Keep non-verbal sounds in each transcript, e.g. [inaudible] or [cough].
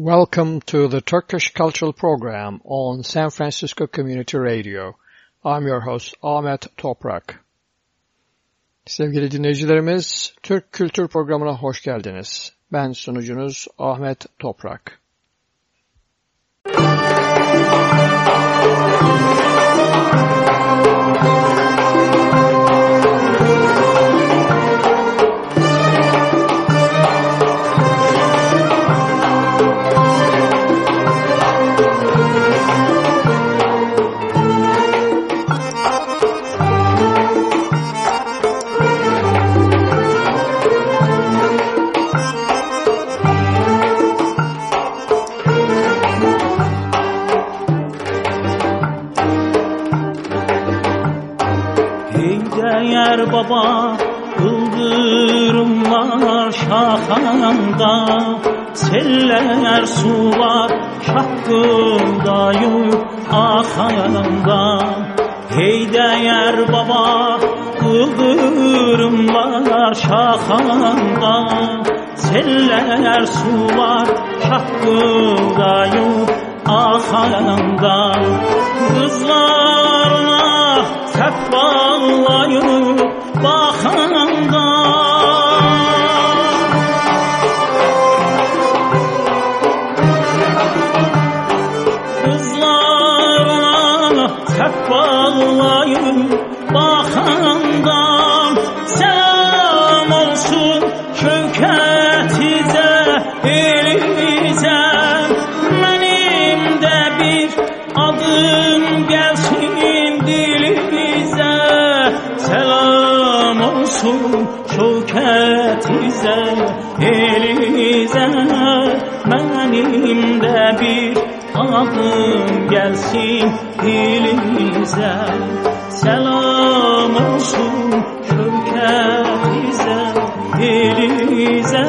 Welcome to the Turkish Cultural Program on San Francisco Community Radio. I'm your host Ahmet Toprak. Sevgili dinleyicilerimiz, Türk Kültür Programı'na hoş geldiniz. Ben sunucunuz Ahmet Toprak. Baba Yıldırımlar şahanda Seller sular şakkında yük ahanda Hey değer baba Yıldırımlar şahanda Seller sular şakkında yük ahanda Kızlarına tep bağlayıp 我哼。Adım gelsin dilimize. Selam olsun şöketize, elize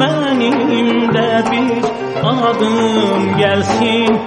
Benim de bir adım gelsin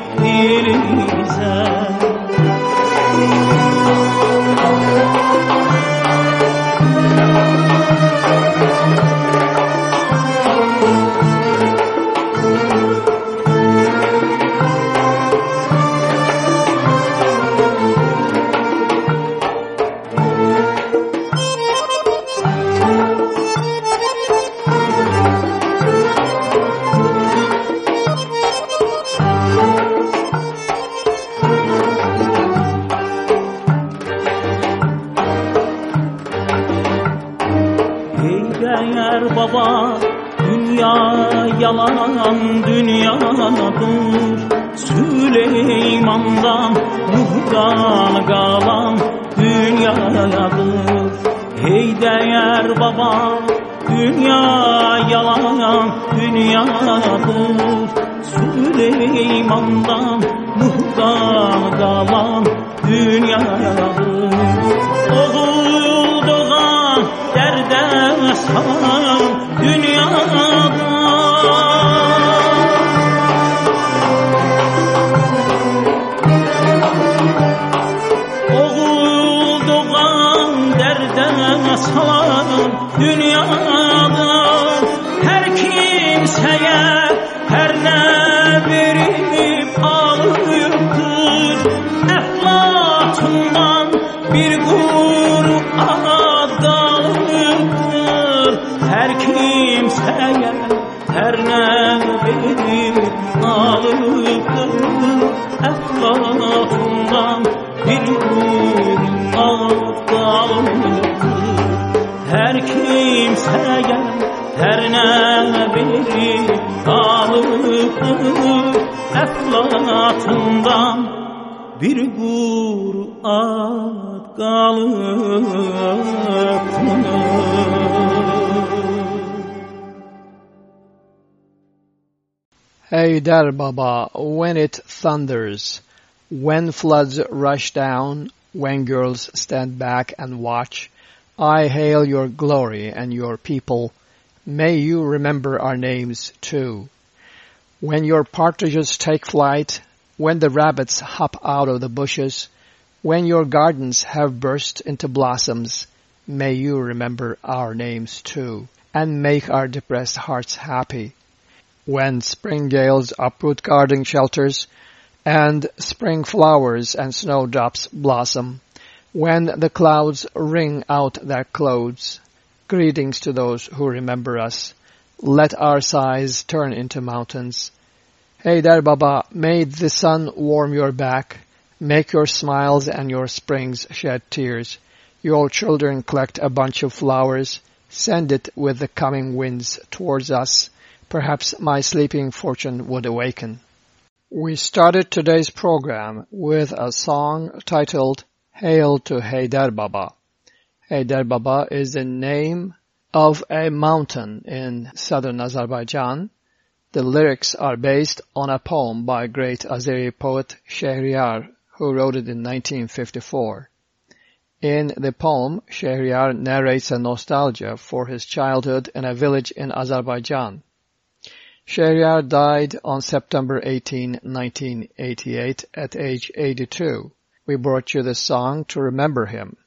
kimseye her ne alıptır Eflatından bir Hey Baba, when it thunders, when floods rush down, when girls stand back and watch, I hail your glory and your people. May you remember our names too. When your partridges take flight, when the rabbits hop out of the bushes, when your gardens have burst into blossoms, may you remember our names too, and make our depressed hearts happy. when spring gales uproot garden shelters, and spring flowers and snowdrops blossom, when the clouds wring out their clothes, greetings to those who remember us. Let our sighs turn into mountains. Haydar Baba, may the sun warm your back, make your smiles and your springs shed tears. Your children collect a bunch of flowers, send it with the coming winds towards us. Perhaps my sleeping fortune would awaken. We started today's program with a song titled Hail to Haydar Baba. Haydar Baba is the name of a mountain in southern Azerbaijan. The lyrics are based on a poem by great Azeri poet Shehriyar, who wrote it in 1954. In the poem, Shehriyar narrates a nostalgia for his childhood in a village in Azerbaijan. Shehriyar died on September 18, 1988 at age 82. We brought you the song to remember him.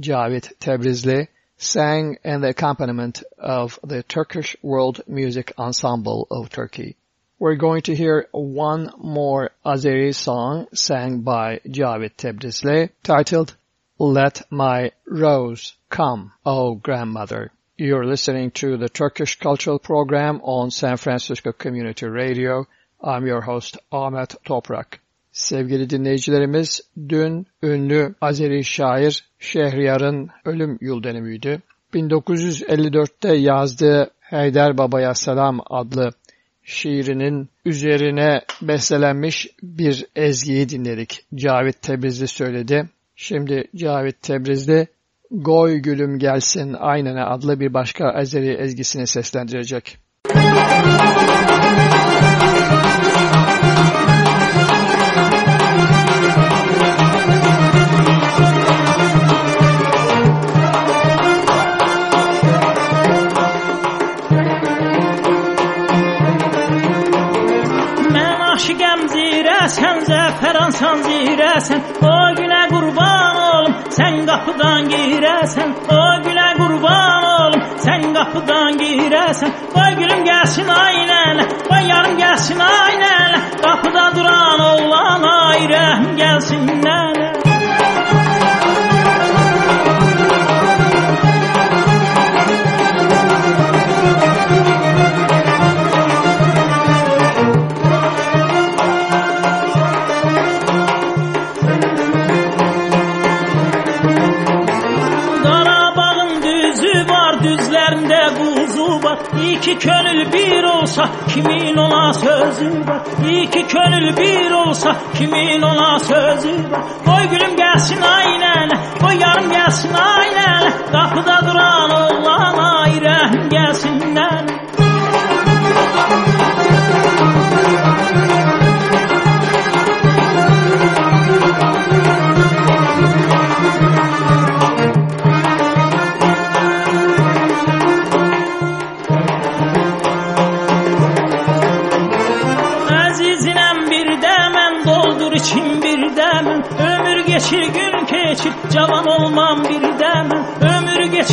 Cavit Tebrizli sang in the accompaniment of the Turkish World Music Ensemble of Turkey. We're going to hear one more Azeri song sang by Cavit Tebrizli titled Let My Rose Come, O Grandmother. You're listening to the Turkish Cultural Program on San Francisco Community Radio. I'm your host Ahmet Toprak. Sevgili dinleyicilerimiz, dün ünlü Azeri şair Şehriyar'ın ölüm yıl dönümüydü. 1954'te yazdığı Haydar Baba'ya Selam adlı şiirinin üzerine bestelenmiş bir ezgiyi dinledik. Cavit Tebrizli söyledi. Şimdi Cavit Tebrizli Goy Gülüm Gelsin Aynene adlı bir başka Azeri ezgisini seslendirecek. Mən zirəsən, zəfəransan zirəsən O günə qurban olum, sən qapıdan girəsən O günə qurban olum, sən qapıdan girəsən Qoy gülüm gəlsin aynənə, qoy yarım gəlsin aynənə Qapıda duran oğlan ay rəhm gəlsin nənə ki könül bir olsa kimin ona sözü var? İyi ki könül bir olsa kimin ona sözü var? Koy gülüm gelsin aynen koy yarım gelsin aynen. Kapıda duran oğlan ay gelsin nene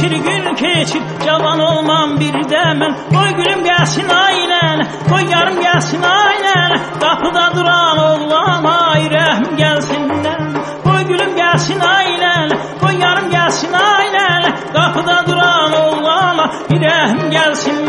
geçir gün keçir cavan olmam bir dəmən Qoy gülüm gəlsin aynənə Qoy yarım gəlsin aynənə Qapıda duran oğlan ay rəhm gəlsin nənə Qoy gülüm gəlsin aynənə Qoy yarım gəlsin aynənə Qapıda duran oğlana bir rəhm gəlsin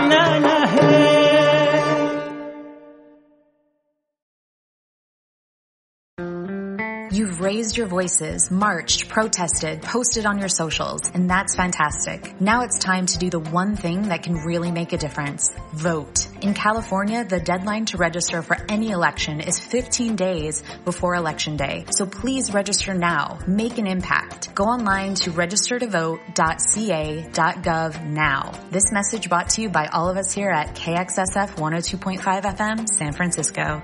Raised your voices, marched, protested, posted on your socials, and that's fantastic. Now it's time to do the one thing that can really make a difference. Vote. In California, the deadline to register for any election is 15 days before election day. So please register now. Make an impact. Go online to registertovote.ca.gov now. This message brought to you by all of us here at KXSF 102.5 FM, San Francisco.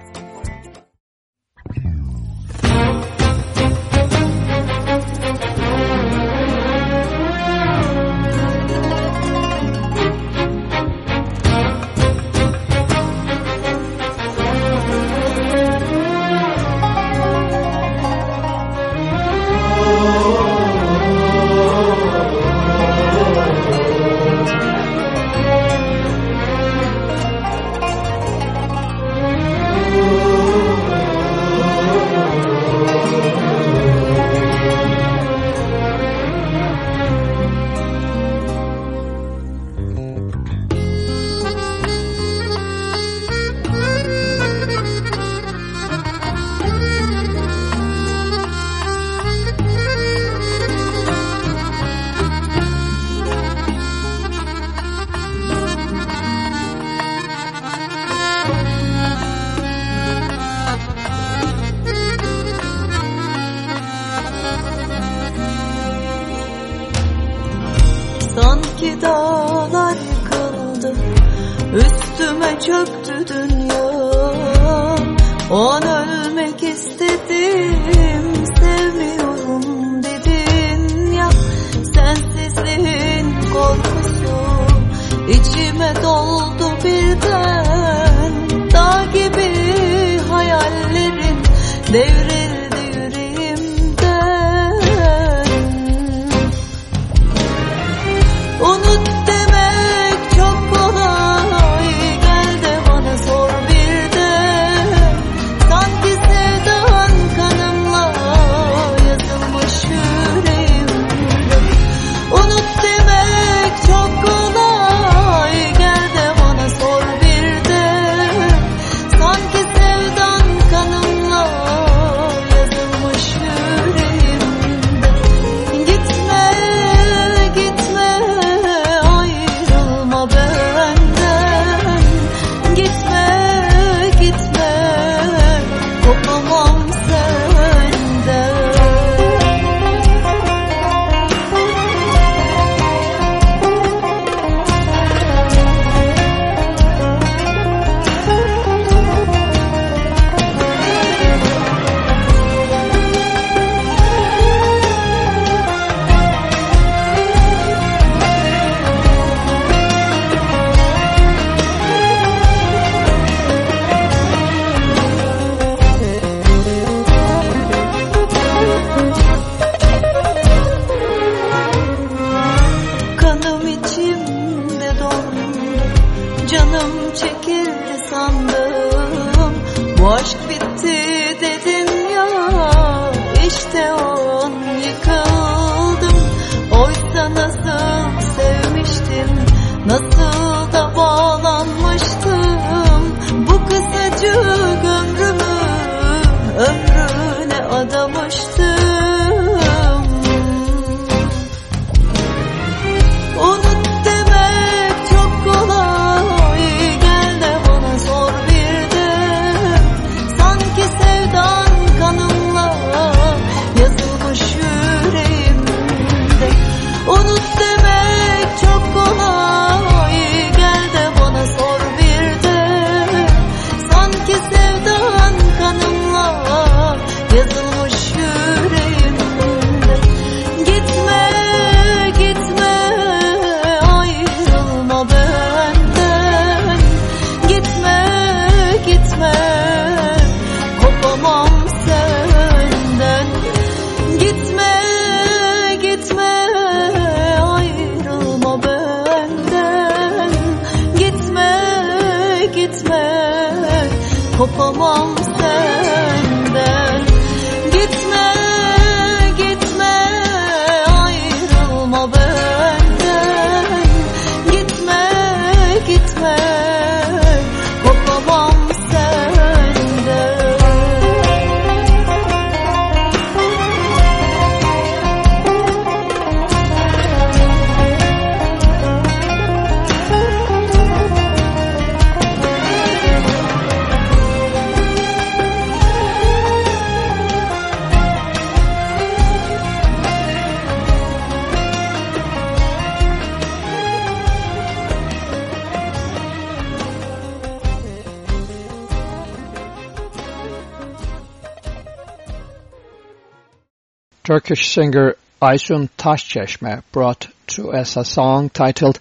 Turkish singer Aysun Taşçeşme brought to us a song titled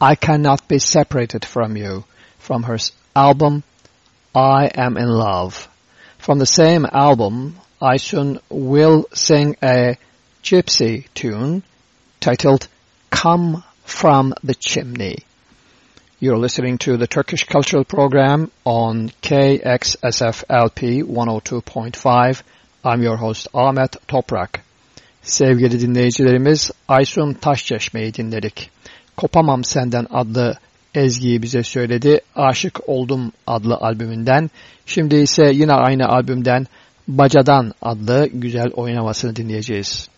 I Cannot Be Separated From You from her album I Am in Love. From the same album, Aysun will sing a gypsy tune titled Come From the Chimney. You're listening to the Turkish Cultural Program on KXSFLP 102.5. I'm your host Ahmet Toprak. Sevgili dinleyicilerimiz Aysun Taşçeşme'yi dinledik. Kopamam Senden adlı ezgiyi bize söyledi. Aşık Oldum adlı albümünden. Şimdi ise yine aynı albümden Bacadan adlı güzel oynamasını dinleyeceğiz.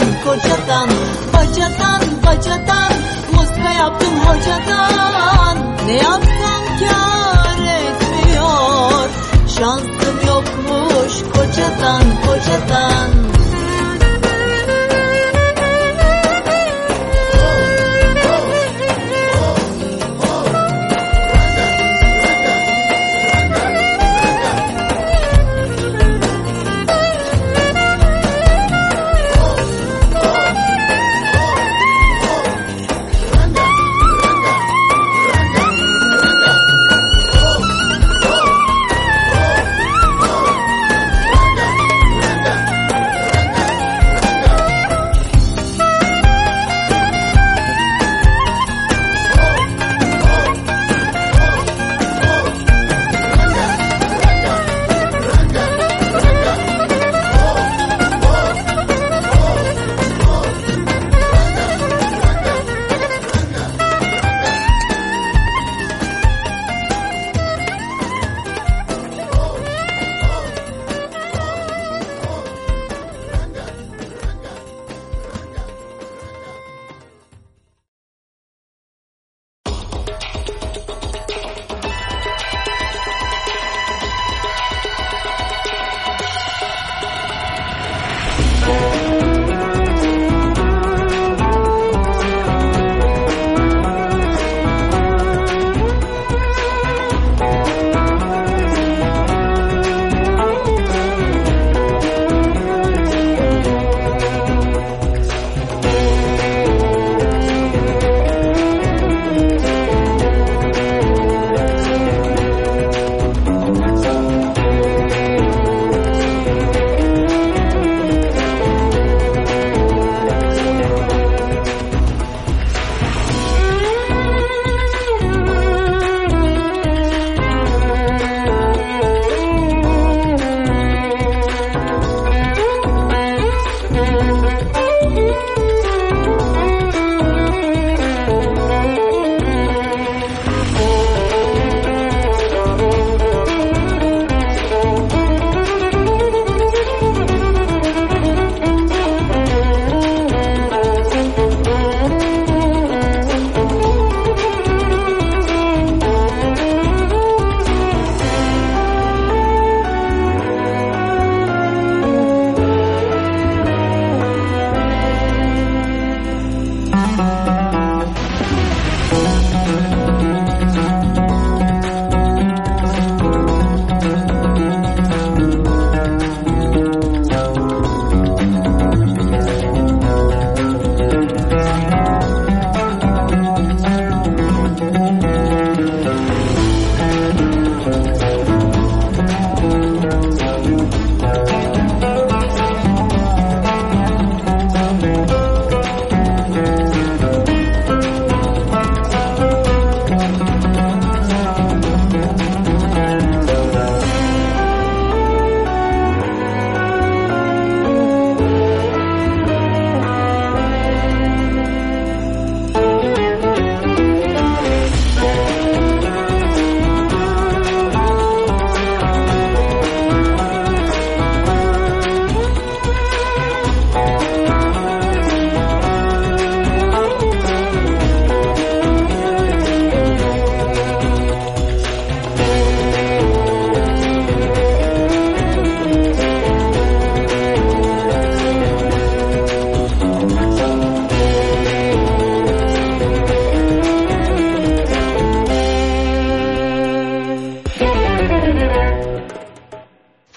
kocadan kocadan Bacadan bacadan Muska yaptım hocadan. Ne yapsam kar etmiyor? Şansım yokmuş kocadan kocadan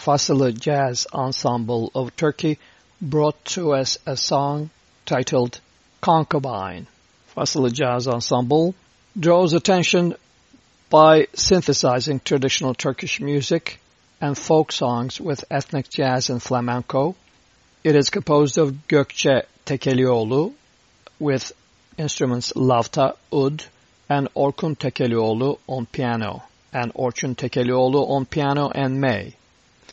Fasılı Jazz Ensemble of Turkey brought to us a song titled Concubine. Fasılı Jazz Ensemble draws attention by synthesizing traditional Turkish music and folk songs with ethnic jazz and flamenco. It is composed of Gökçe Tekelioğlu with instruments lavta, ud, and Orkun Tekelioğlu on piano, and Orçun Tekelioğlu on piano and May.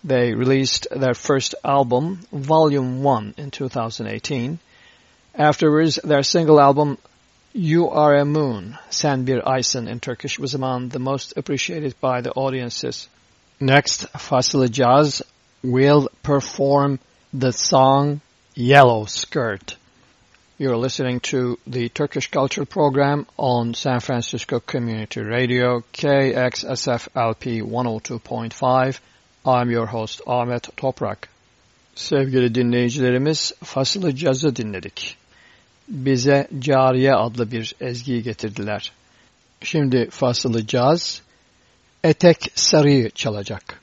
They released their first album, Volume 1, in 2018. Afterwards, their single album, You Are a Moon, Sen Bir in Turkish, was among the most appreciated by the audiences. Next, Fasılı Jazz will perform the song Yellow Skirt. You're listening to the Turkish Culture Program on San Francisco Community Radio, KXSFLP 102.5. I'm your host Ahmet Toprak. Sevgili dinleyicilerimiz, Fasılı Caz'ı dinledik. Bize Cariye adlı bir ezgiyi getirdiler. Şimdi Fasılı Caz, Etek Sarı'yı çalacak.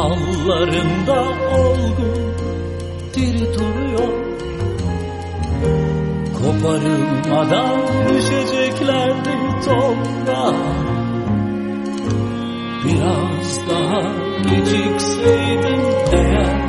Dallarında olgun diri duruyor. Koparılmadan düşeceklerdi toprağa Biraz daha gecikseydim eğer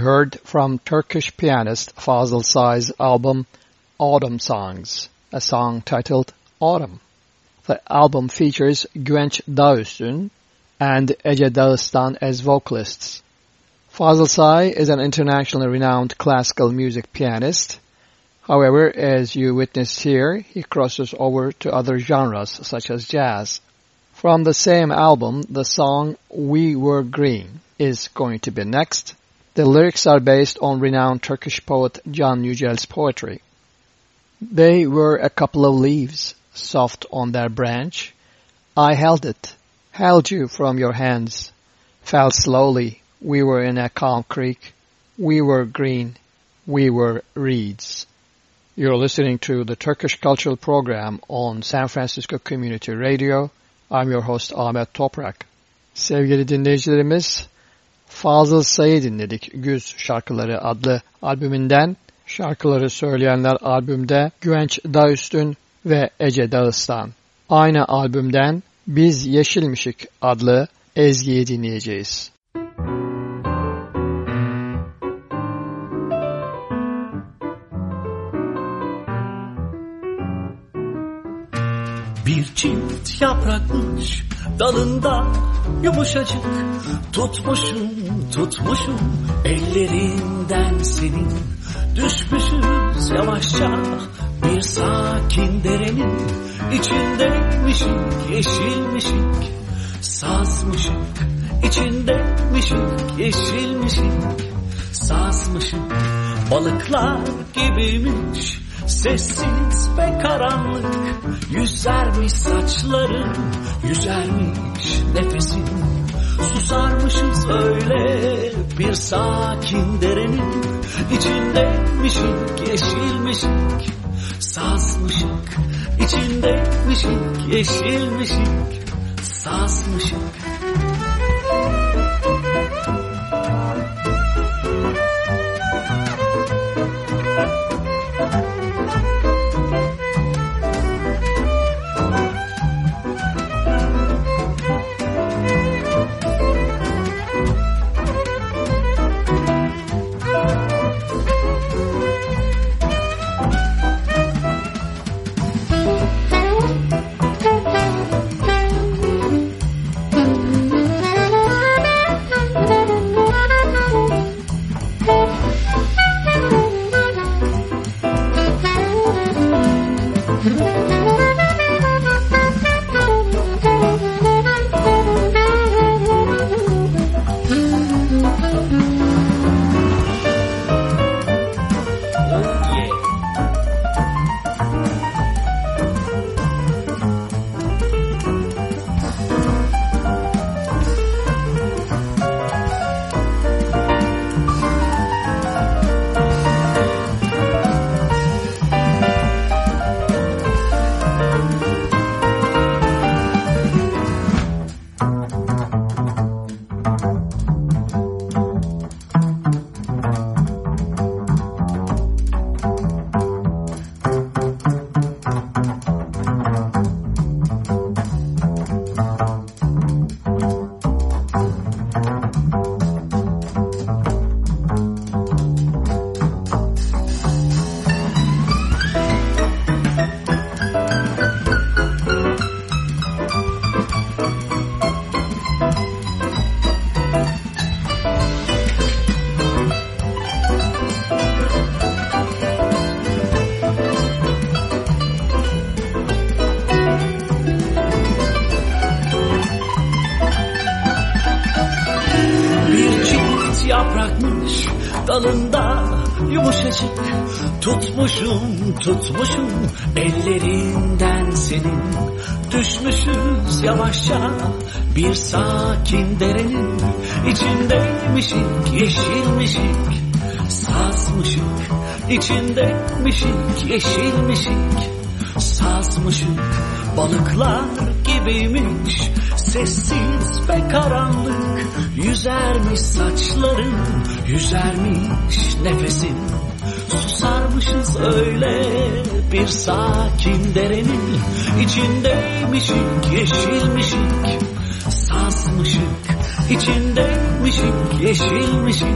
heard from Turkish pianist Fazıl Say's album Autumn Songs, a song titled Autumn. The album features Güvenç Dağüstün and Ece Dağıstan as vocalists. Fazıl Say is an internationally renowned classical music pianist. However, as you witnessed here, he crosses over to other genres such as jazz. From the same album, the song We Were Green is going to be next. The lyrics are based on renowned Turkish poet Can Yücel's poetry. They were a couple of leaves, soft on their branch. I held it, held you from your hands, fell slowly. We were in a calm creek. We were green. We were reeds. You're listening to the Turkish Cultural Program on San Francisco Community Radio. I'm your host Ahmet Toprak. Sevgili dinleyicilerimiz, Fazıl Say'ı dinledik Güz Şarkıları adlı albümünden. Şarkıları söyleyenler albümde Güvenç Dağüstün ve Ece Dağıstan. Aynı albümden Biz Yeşilmişik adlı ezgiyi dinleyeceğiz. Yaprakmış dalında yumuşacık. Tutmuşum tutmuşum ellerinden senin. Düşmüşüz yavaşça bir sakin derenin. İçindeymişik yeşilmişik Sazmışık. İçindeymişik yeşilmişik Sazmışık. Balıklar gibiymiş Sessiz ve karanlık Yüzermiş saçların Yüzermiş nefesin. Susarmışız öyle Bir sakin derenin İçindeymişik yeşilmişik Sazmışık İçindeymişik yeşilmişik Sazmışık Yumuşacık Tutmuşum tutmuşum ellerinden senin. Düşmüşüz yavaşça bir sakin derenin içindeymişik yeşilmişik. Sazmışık içindeymişik yeşilmişik. Sazmışık balıklar gibiymiş Sessiz ve karanlık. Yüzermiş saçların Yüzermiş nefesin Susarmışız öyle. Bir sakin derenin içindeymişik Yeşilmişik. Sazmışık içindeymişik Yeşilmişik.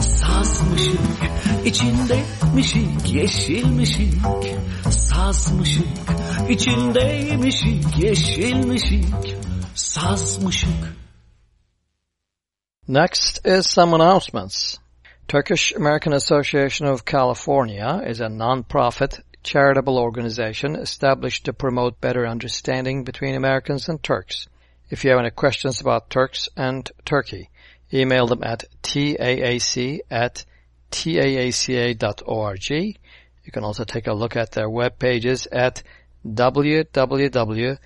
Sazmışık içindeymişik yeşilmişik. Sazmışık içindeymişik yeşilmişik. Sazmışık Next is some announcements. Turkish American Association of California is a non-profit charitable organization established to promote better understanding between Americans and Turks. If you have any questions about Turks and Turkey, email them at taac at taaca.org. You can also take a look at their web pages at www.taaca.org.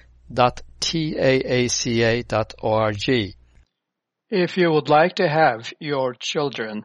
If you would like to have your children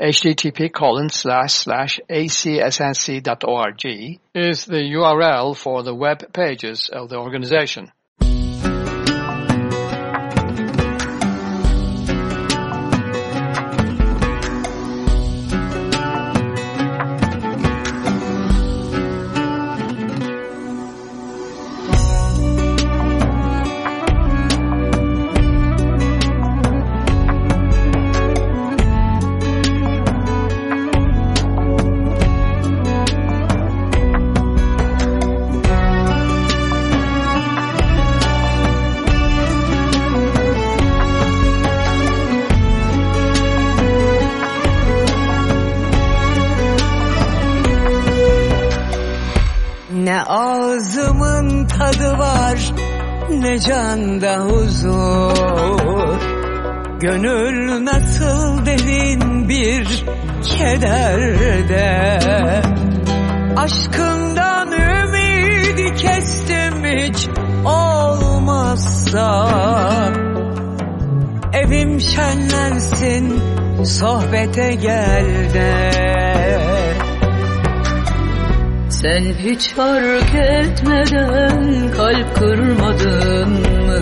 http colon slash slash acsnc.org is the URL for the web pages of the organization. Kederde Aşkından ümidi kestim hiç olmazsa. Evim şenlensin sohbete gel de. Sen hiç fark etmeden kalp kırmadın mı?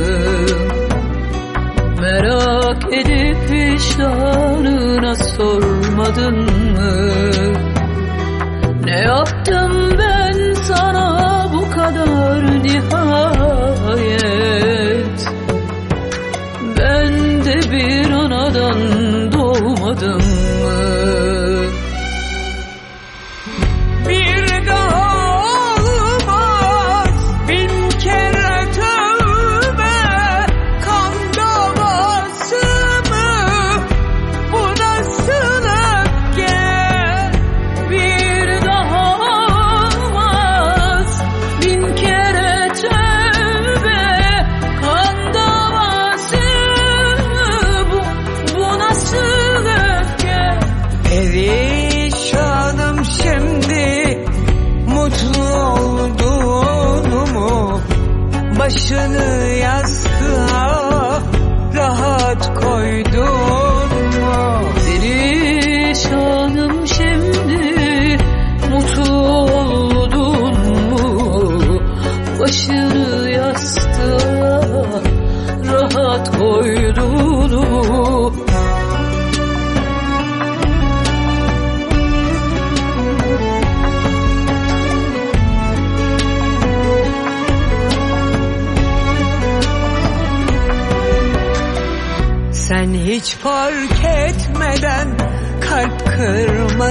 Merak edip vicdanına sormadın mı? Ne yaptım ben sana bu kadar nihayet? Ben de bir anadan doğmadım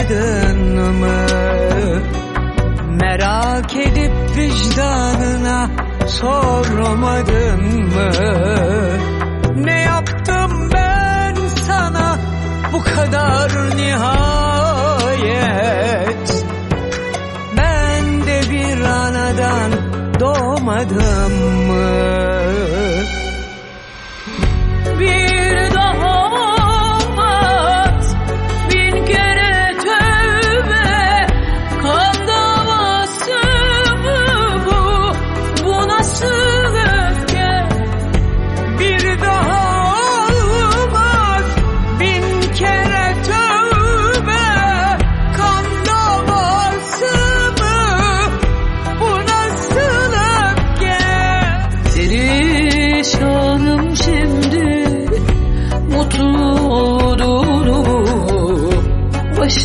kırmadın mı? Merak edip vicdanına sormadın mı? Ne yaptım ben sana bu kadar nihayet? Ben de bir anadan doğmadım mı?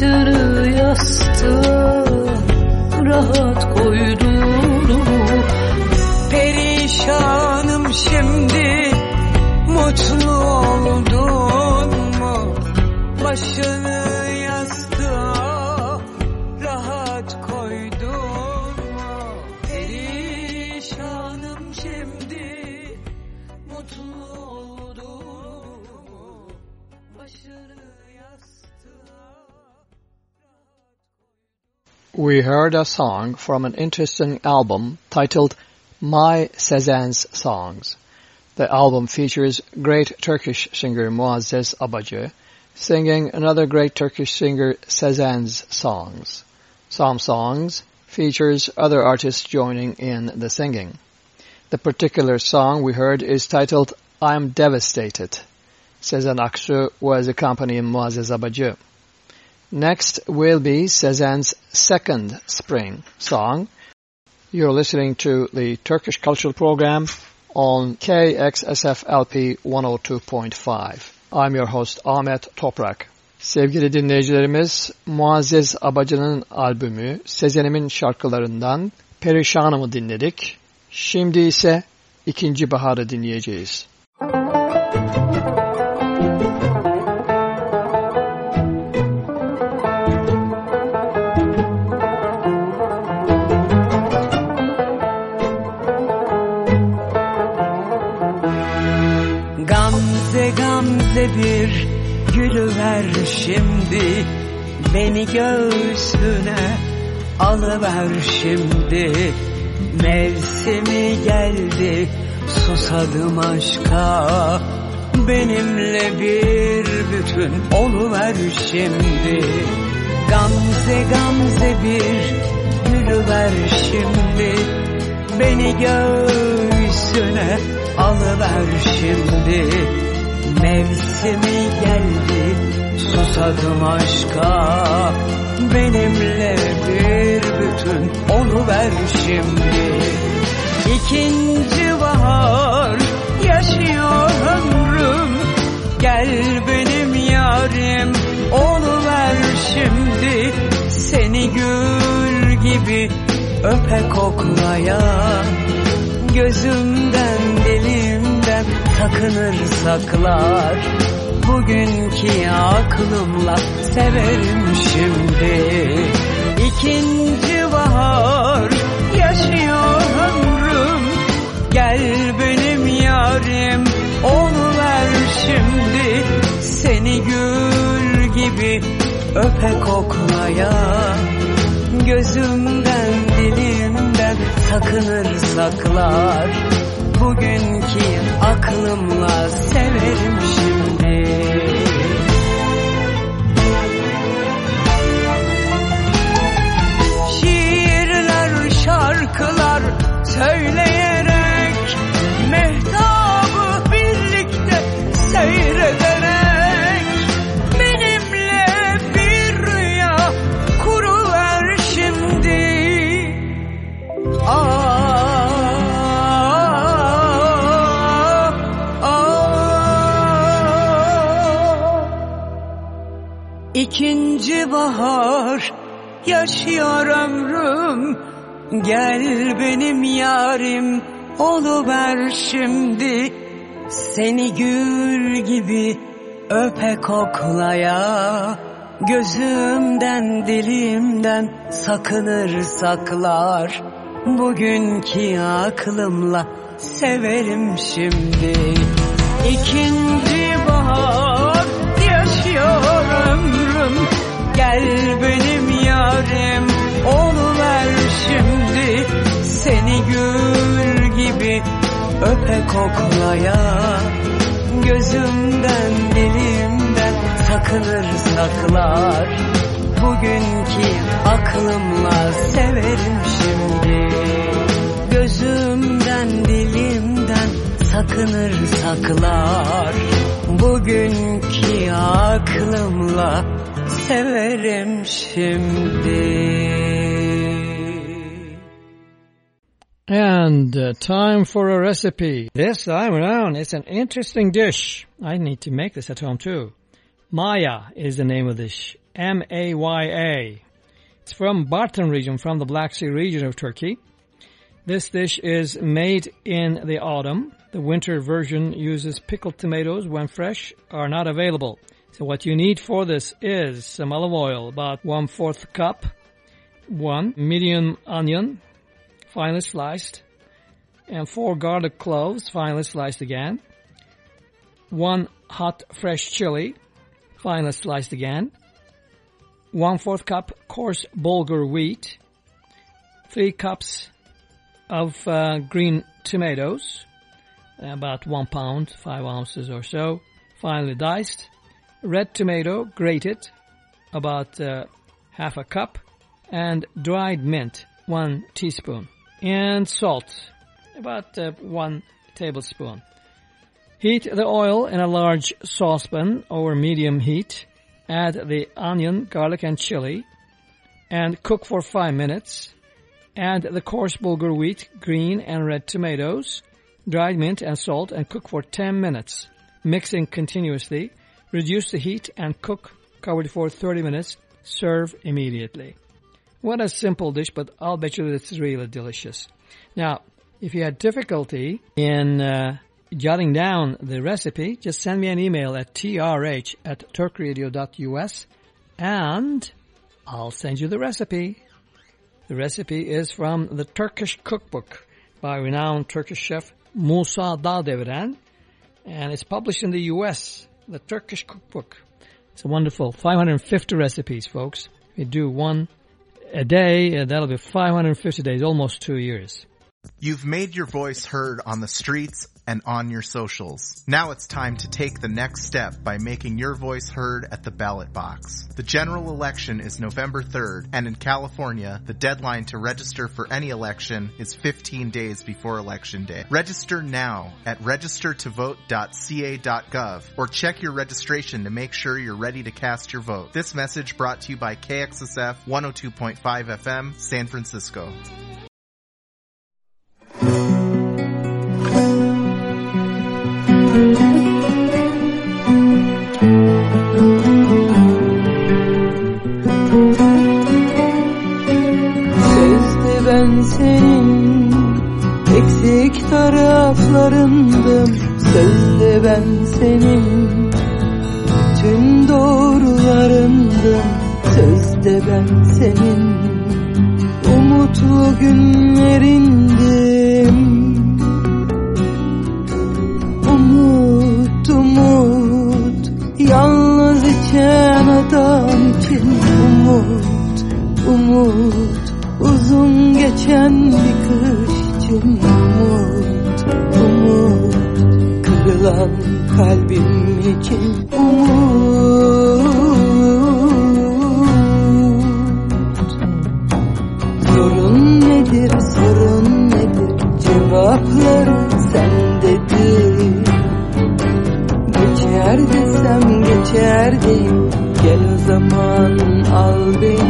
Başını yastığa rahat We heard a song from an interesting album titled My Sezen's Songs. The album features great Turkish singer Muazzez Abacı singing another great Turkish singer Sezen's songs. Some songs features other artists joining in the singing. The particular song we heard is titled I'm Devastated. Sezen Aksu was accompanying Muazzez Abacı. Next will be Sezen's second spring song. You're listening to the Turkish Cultural Program on KXSFLP 102.5. I'm your host Ahmet Toprak. Sevgili dinleyicilerimiz, Muazzez Abacı'nın albümü Sezen'imin şarkılarından Perişanım'ı dinledik. Şimdi ise ikinci baharı dinleyeceğiz. Gamze gülüver şimdi Beni göğsüne alıver şimdi. Mevsimi geldi susadım aşka. Benimle bir bütün oluver şimdi. Gamze gamze bir gülüver şimdi. Beni göğsüne alıver şimdi Mevsimi geldi susadım aşka. Benimle bir bütün oluver şimdi. İkinci bahar yaşıyor ömrüm. Gel benim yarim oluver şimdi. Seni gül gibi öpe koklaya Gözümden takınır saklar. Bugünkü aklımla severim şimdi. İkinci bahar yaşıyor ömrüm. Gel benim yarim oluver şimdi. Seni gül gibi öpe koklaya Gözümden dilimden sakınır saklar Bugünkü aklımla severim şimdi. Şiirler, şarkılar söyleyerek İkinci bahar. Yaşıyor ömrüm Gel benim yarim oluver şimdi. Seni gül gibi öpe koklaya Gözümden dilimden sakınır saklar. Bugünkü aklımla severim şimdi. İkinci bahar yaşıyor ömrüm Gel benim yarim oluver şimdi. Öpe koklaya. Gözümden dilimden sakınır saklar. Bugünkü aklımla severim şimdi. Gözümden dilimden sakınır saklar. Bugünkü aklımla severim şimdi And uh, time for a recipe. This time around, it's an interesting dish. I need to make this at home too. Maya is the name of the dish. M-A-Y-A. It's from Bartın region, from the Black Sea region of Turkey. This dish is made in the autumn. The winter version uses pickled tomatoes when fresh are not available. So what you need for this is some olive oil, about one-fourth cup, one medium onion, finely sliced, and four garlic cloves, finely sliced again, one hot fresh chili, finely sliced again, one fourth cup coarse bulgur wheat, three cups of uh, green tomatoes, about one pound, five ounces or so, finely diced, red tomato grated, about uh, half a cup, and dried mint, one teaspoon, and salt, about uh, one tablespoon. Heat the oil in a large saucepan over medium heat. Add the onion, garlic, and chili, and cook for five minutes. Add the coarse bulgur wheat, green and red tomatoes, dried mint, and salt, and cook for 10 minutes, mixing continuously. Reduce the heat and cook covered for 30 minutes. Serve immediately. What a simple dish, but I'll bet you it's really delicious. Now, if you had difficulty in uh, jotting down the recipe, just send me an email at trh at turkradio.us and I'll send you the recipe. The recipe is from the Turkish cookbook by renowned Turkish chef Musa Dağdeviren and it's published in the U.S., the Turkish cookbook. It's a wonderful 550 recipes, folks. We do one a day, that'll be 550 days, almost two years. You've made your voice heard on the streets and on your socials. Now it's time to take the next step by making your voice heard at the ballot box. The general election is November 3rd, and in California, the deadline to register for any election is 15 days before election day. Register now at registertovote.ca.gov or check your registration to make sure you're ready to cast your vote. This message brought to you by KXSF 102.5 FM, San Francisco. Senin eksik taraflarındım Sözde ben senin. Bütün doğrularındım Sözde ben senin. Umutlu günlerindim. Umut, umut Yalnız içen adam için umut, umut Uzun geçen bir kış için umut, umut. Kırılan kalbim için umut. Sorun nedir, sorun nedir? Cevapları sendedir Geçer desem geçer değil. Gel o zaman al beni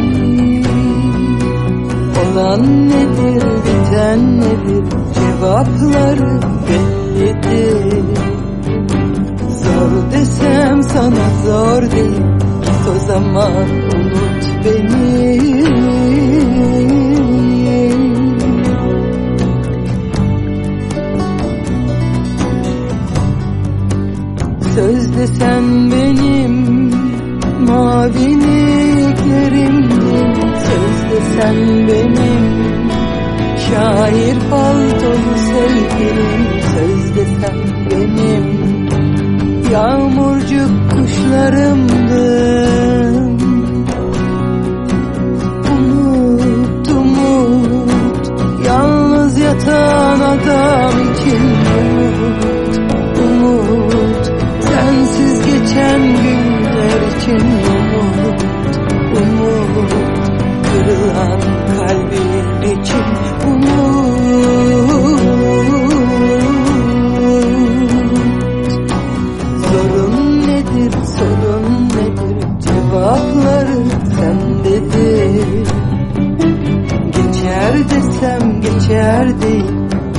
Olan nedir, biten nedir? Cevapları bellidir. Zor desem sana zor değil. Git o zaman unut beni. Sözde sen benim maviliklerimdin Sözde sen benim Şair paltolu sevgilim Sözde sen benim Yağmurcuk kuşlarımdın. Umut umut Yalnız yatan adam için Umut umut Sensiz geçen günler için kırılan kalbim için umut. Sorun nedir sorun nedir? Cevapları sendedir Geçer desem geçer değil.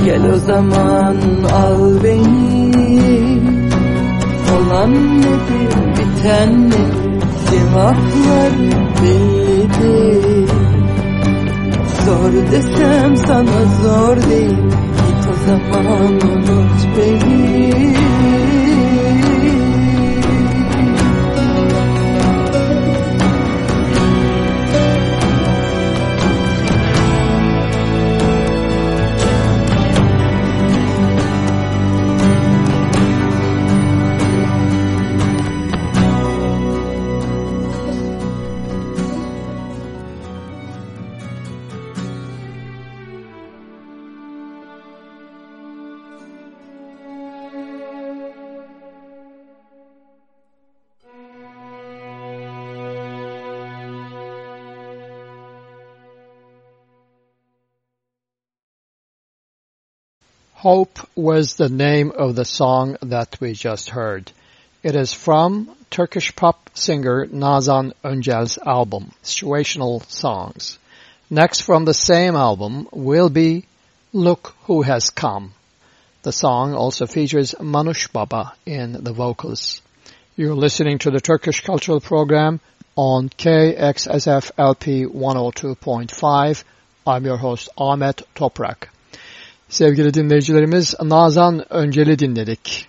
Gel o zaman al beni. Olan nedir biten nedir? Cevaplar bellidir. Zor desem sana zor değil. Git o zaman unut beni Hope was the name of the song that we just heard. It is from Turkish pop singer Nazan Öncel's album, Situational Songs. Next from the same album will be Look Who Has Come. The song also features Manush Baba in the vocals. You're listening to the Turkish Cultural Program on KXSF LP 102.5. I'm your host Ahmet Toprak. Sevgili dinleyicilerimiz Nazan Önceli dinledik.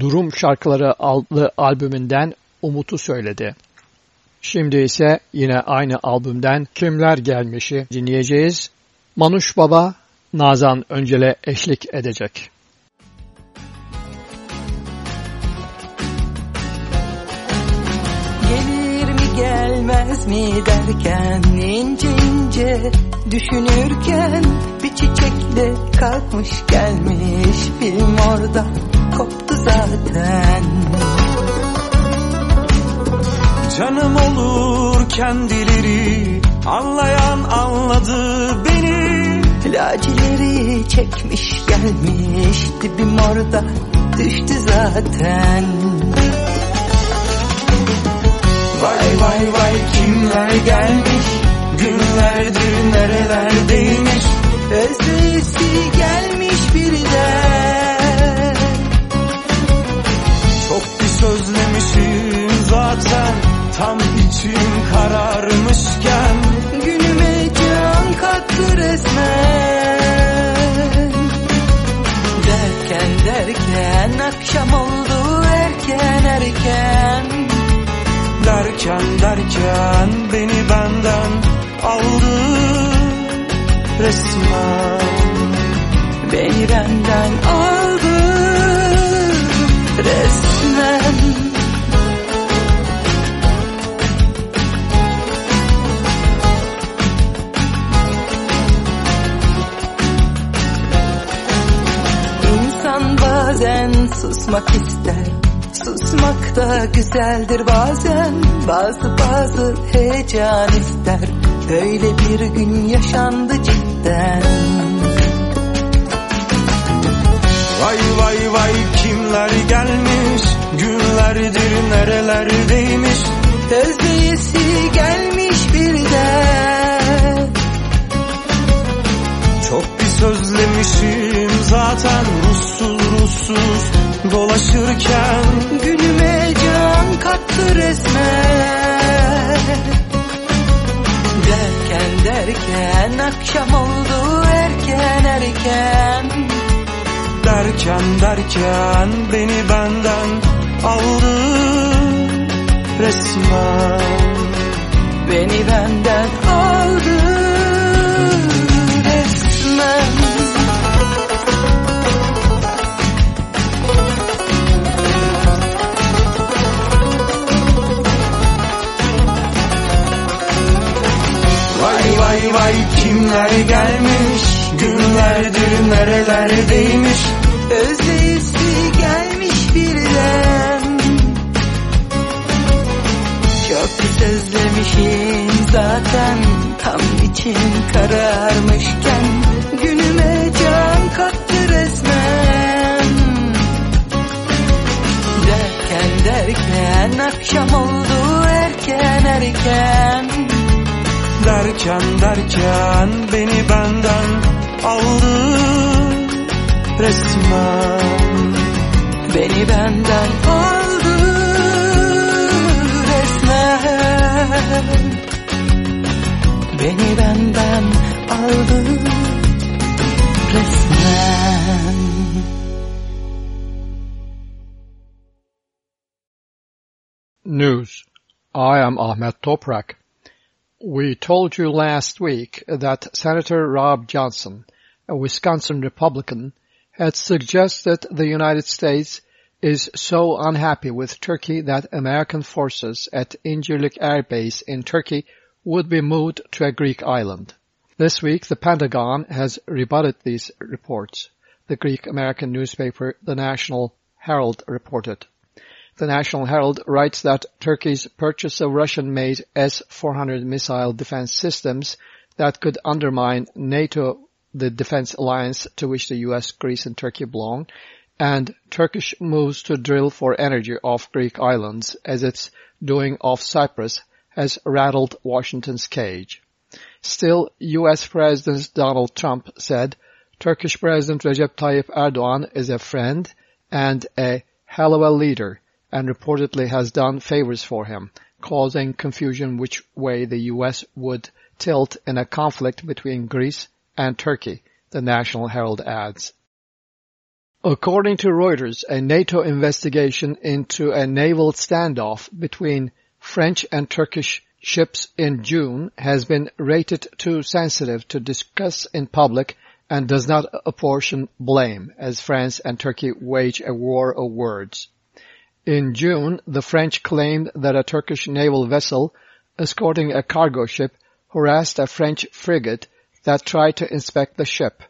Durum Şarkıları adlı albümünden Umut'u söyledi. Şimdi ise yine aynı albümden Kimler Gelmiş'i dinleyeceğiz. Manuş Baba Nazan Öncel'e eşlik edecek. Gelir mi gelmez mi derken ince ince düşünürken bir çiçekle kalkmış gelmiş film orada koptu zaten. Canım olur kendileri anlayan anladı beni. Lacileri çekmiş gelmiş dibim orada düştü zaten. Vay vay vay kimler gelmiş günlerdir nerelerdeymiş. Özleyisi gelmiş birden. Çok bir sözlemişim zaten tam içim kararmışken. Günüme can kattı resmen Derken derken akşam oldu erken erken Derken derken beni benden aldı resmen. Beni benden aldı resmen. İnsan bazen susmak ister Susmak da güzeldir bazen. Bazı bazı heyecan ister. Öyle bir gün yaşandı cidden Vay vay vay kimler gelmiş günlerdir nerelerdeymiş. Özleyesi gelmiş birden Çok bir sözlemişim zaten ruhsuz ruhsuz dolaşırken. Günüme can kattı resmen Derken derken akşam oldu erken erken Derken derken beni benden aldı resmen. Beni benden aldı Vay vay kimler gelmiş günlerdir nerelerdeymiş. Özleyisi gelmiş birden Çok özlemişim zaten Tam için kararmışken. Günüme can kattı resmen. Derken derken akşam oldu erken erken Derken derken beni benden aldı resmen Beni benden aldı resmen Beni benden aldı resmen News. I am Ahmet Toprak. We told you last week that Senator Ron Johnson, a Wisconsin Republican, had suggested the United States is so unhappy with Turkey that American forces at Incirlik Air Base in Turkey would be moved to a Greek island. This week, the Pentagon has rebutted these reports. The Greek-American newspaper The National Herald reported. The National Herald writes that Turkey's purchase of Russian-made S-400 missile defense systems that could undermine NATO, the defense alliance to which the US, Greece, and Turkey belong, and Turkish moves to drill for energy off Greek islands as it's doing off Cyprus has rattled Washington's cage. Still, US President Donald Trump said Turkish President Recep Tayyip Erdogan is a friend and a hell of a leader and reportedly has done favors for him, causing confusion which way the U.S. would tilt in a conflict between Greece and Turkey, the National Herald adds. According to Reuters, a NATO investigation into a naval standoff between French and Turkish ships in June has been rated too sensitive to discuss in public and does not apportion blame as France and Turkey wage a war of words. In June, the French claimed that a Turkish naval vessel escorting a cargo ship harassed a French frigate that tried to inspect the ship.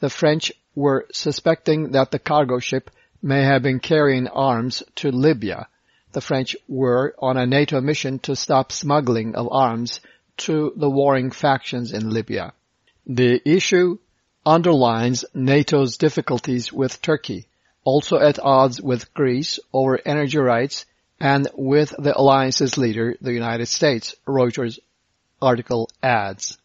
The French were suspecting that the cargo ship may have been carrying arms to Libya. The French were on a NATO mission to stop smuggling of arms to the warring factions in Libya. The issue underlines NATO's difficulties with Turkey also at odds with Greece over energy rights and with the alliance's leader, the United States, Reuters article adds.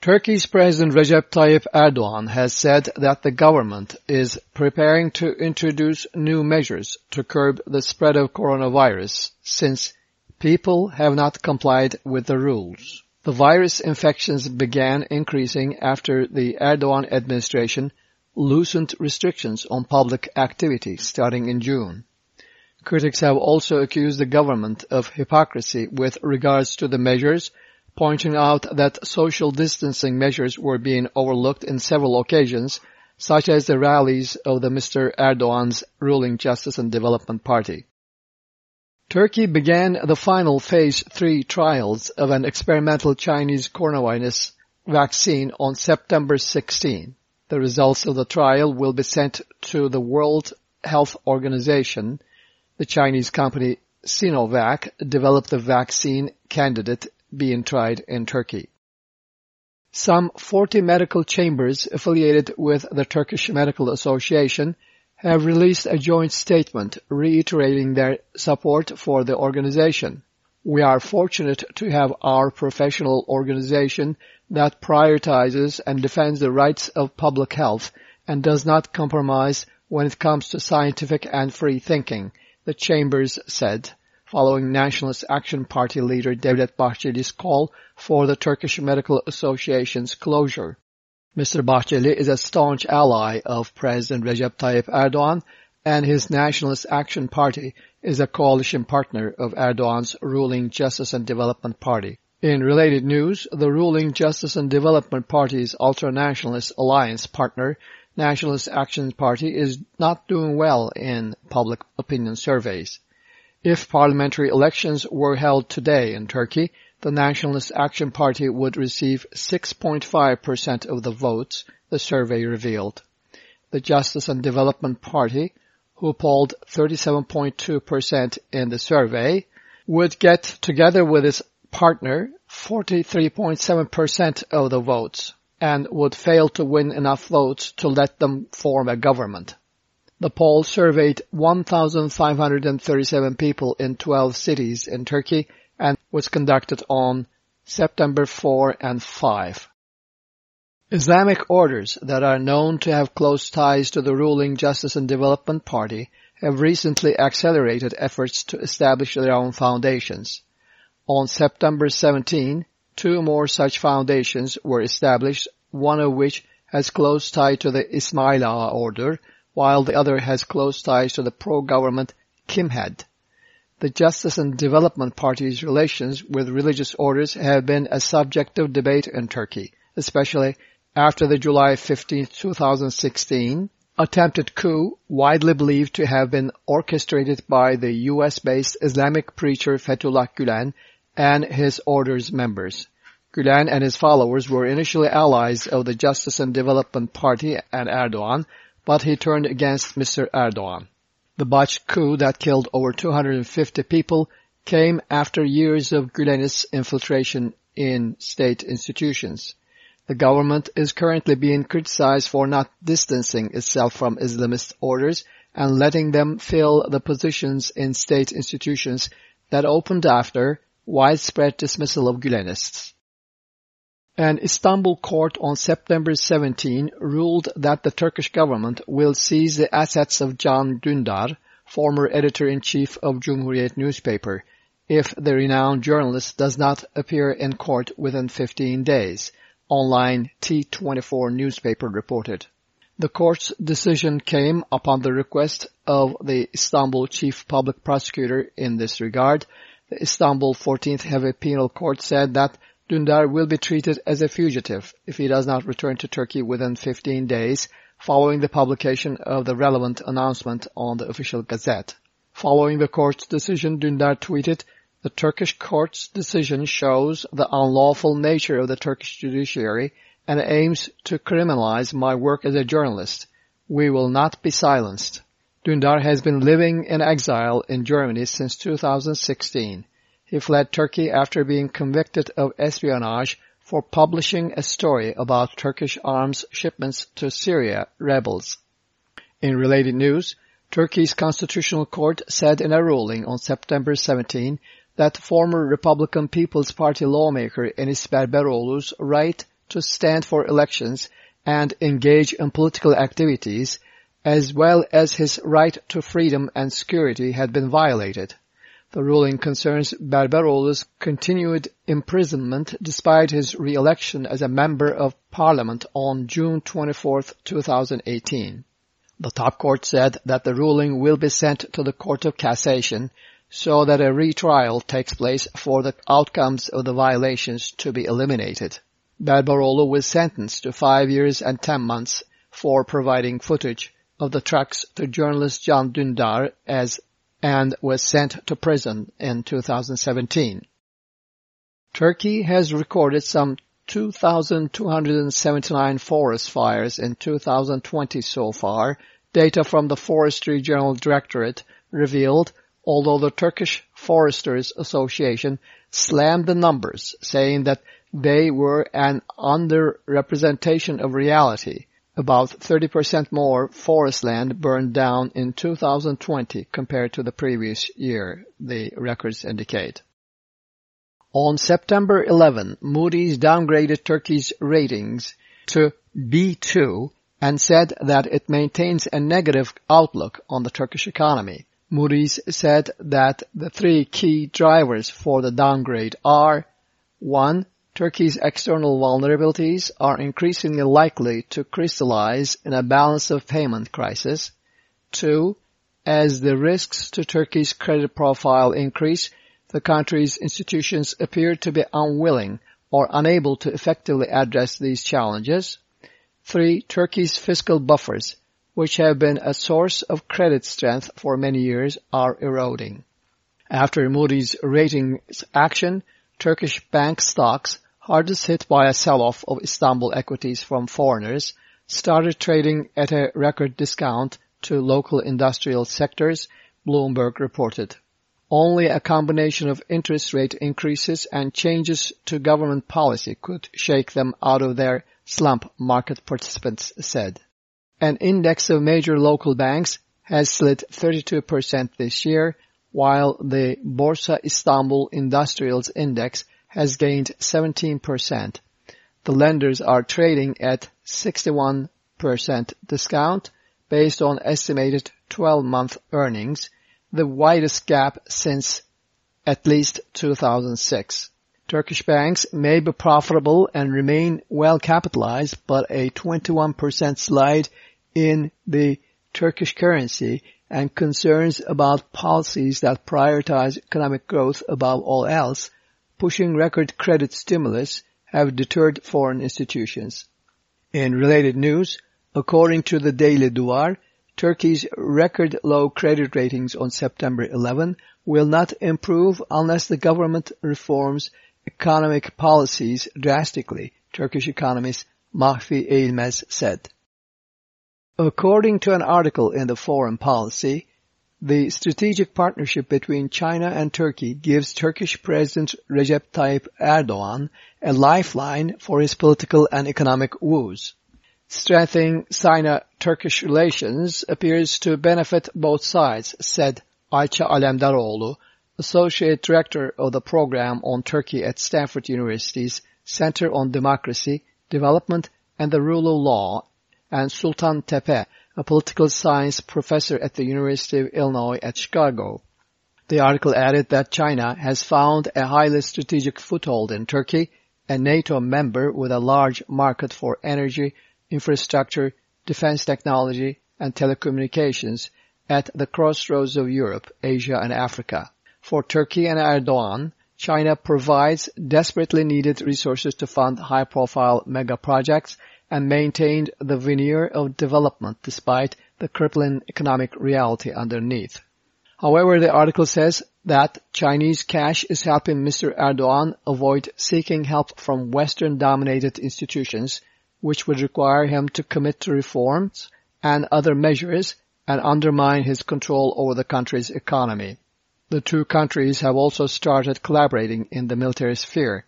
Turkey's President Recep Tayyip Erdogan has said that the government is preparing to introduce new measures to curb the spread of coronavirus since people have not complied with the rules. The virus infections began increasing after the Erdogan administration loosened restrictions on public activity starting in June. Critics have also accused the government of hypocrisy with regards to the measures, pointing out that social distancing measures were being overlooked in several occasions, such as the rallies of the Mr. Erdogan's ruling Justice and Development Party. Turkey began the final phase 3 trials of an experimental Chinese coronavirus vaccine on September 16. The results of the trial will be sent to the World Health Organization. The Chinese company Sinovac developed the vaccine candidate being tried in Turkey. Some 40 medical chambers affiliated with the Turkish Medical Association have released a joint statement reiterating their support for the organization. We are fortunate to have our professional organization that prioritizes and defends the rights of public health and does not compromise when it comes to scientific and free thinking, the Chambers said, following Nationalist Action Party leader Devlet Bahçeli's call for the Turkish Medical Association's closure. Mr. Bahçeli is a staunch ally of President Recep Tayyip Erdogan and his Nationalist Action Party is a coalition partner of Erdogan's ruling Justice and Development Party. In related news, the ruling Justice and Development Party's ultra-nationalist alliance partner, Nationalist Action Party, is not doing well in public opinion surveys. If parliamentary elections were held today in Turkey, the Nationalist Action Party would receive 6.5% of the votes, the survey revealed. The Justice and Development Party, who polled 37.2% in the survey, would get together with its partner 43.7% of the votes and would fail to win enough votes to let them form a government. The poll surveyed 1,537 people in 12 cities in Turkey and was conducted on September 4 and 5. Islamic orders that are known to have close ties to the ruling Justice and Development Party have recently accelerated efforts to establish their own foundations. On September 17, two more such foundations were established, one of which has close tie to the Ismaila order, while the other has close ties to the pro-government Kimhed. The Justice and Development Party's relations with religious orders have been a subject of debate in Turkey, especially after the July 15, 2016 attempted coup widely believed to have been orchestrated by the U.S.-based Islamic preacher Fethullah Gulen and his order's members. Gulen and his followers were initially allies of the Justice and Development Party and Erdogan, but he turned against Mr. Erdogan. The botched coup that killed over 250 people came after years of Gulenist infiltration in state institutions. The government is currently being criticized for not distancing itself from Islamist orders and letting them fill the positions in state institutions that opened after widespread dismissal of Gülenists. An Istanbul court on September 17 ruled that the Turkish government will seize the assets of Can Dündar, former editor-in-chief of Cumhuriyet newspaper, if the renowned journalist does not appear in court within 15 days online T24 newspaper reported. The court's decision came upon the request of the Istanbul chief public prosecutor in this regard. The Istanbul 14th Heavy Penal Court said that Dündar will be treated as a fugitive if he does not return to Turkey within 15 days following the publication of the relevant announcement on the official gazette. Following the court's decision, Dündar tweeted, the Turkish court's decision shows the unlawful nature of the Turkish judiciary and aims to criminalize my work as a journalist. We will not be silenced. Dündar has been living in exile in Germany since 2016. He fled Turkey after being convicted of espionage for publishing a story about Turkish arms shipments to Syria rebels. In related news, Turkey's Constitutional Court said in a ruling on September 17 that former Republican People's Party lawmaker Enis Berberoğlu's right to stand for elections and engage in political activities, as well as his right to freedom and security had been violated. The ruling concerns Berberoğlu's continued imprisonment despite his re-election as a member of parliament on June 24, 2018. The top court said that the ruling will be sent to the Court of Cassation so that a retrial takes place for the outcomes of the violations to be eliminated. Berberoğlu was sentenced to five years and ten months for providing footage of the trucks to journalist Can Dündar as and was sent to prison in 2017. Turkey has recorded some 2,279 forest fires in 2020 so far. Data from the Forestry General Directorate revealed although the Turkish Foresters Association slammed the numbers, saying that they were an underrepresentation of reality. About 30% more forest land burned down in 2020 compared to the previous year, the records indicate. On September 11, Moody's downgraded Turkey's ratings to B2 and said that it maintains a negative outlook on the Turkish economy. Moody's said that the three key drivers for the downgrade are 1. Turkey's external vulnerabilities are increasingly likely to crystallize in a balance of payment crisis. 2. As the risks to Turkey's credit profile increase, the country's institutions appear to be unwilling or unable to effectively address these challenges. 3. Turkey's fiscal buffers which have been a source of credit strength for many years, are eroding. After Moody's ratings action, Turkish bank stocks, hardest hit by a sell-off of Istanbul equities from foreigners, started trading at a record discount to local industrial sectors, Bloomberg reported. Only a combination of interest rate increases and changes to government policy could shake them out of their slump, market participants said. An index of major local banks has slid 32% this year, while the Borsa Istanbul Industrials Index has gained 17%. The lenders are trading at 61% discount based on estimated 12-month earnings, the widest gap since at least 2006. Turkish banks may be profitable and remain well capitalized, but a 21% slide in the Turkish currency and concerns about policies that prioritize economic growth above all else, pushing record credit stimulus, have deterred foreign institutions. In related news, according to the Daily Duvar, Turkey's record low credit ratings on September 11 will not improve unless the government reforms economic policies drastically, Turkish economist Mahfi Eğilmez said. According to an article in the Foreign Policy, the strategic partnership between China and Turkey gives Turkish President Recep Tayyip Erdogan a lifeline for his political and economic woes. Strengthening Sino-Turkish relations appears to benefit both sides, said Ayça Alemdaroğlu, Associate Director of the Program on Turkey at Stanford University's Center on Democracy, Development and the Rule of Law, and Sultan Tepe, a political science professor at the University of Illinois at Chicago. The article added that China has found a highly strategic foothold in Turkey, a NATO member with a large market for energy, infrastructure, defense technology, and telecommunications, at the crossroads of Europe, Asia, and Africa. For Turkey and Erdogan, China provides desperately needed resources to fund high-profile mega projects and maintained the veneer of development despite the crippling economic reality underneath. However, the article says that Chinese cash is helping Mr. Erdogan avoid seeking help from Western-dominated institutions, which would require him to commit to reforms and other measures and undermine his control over the country's economy. The two countries have also started collaborating in the military sphere.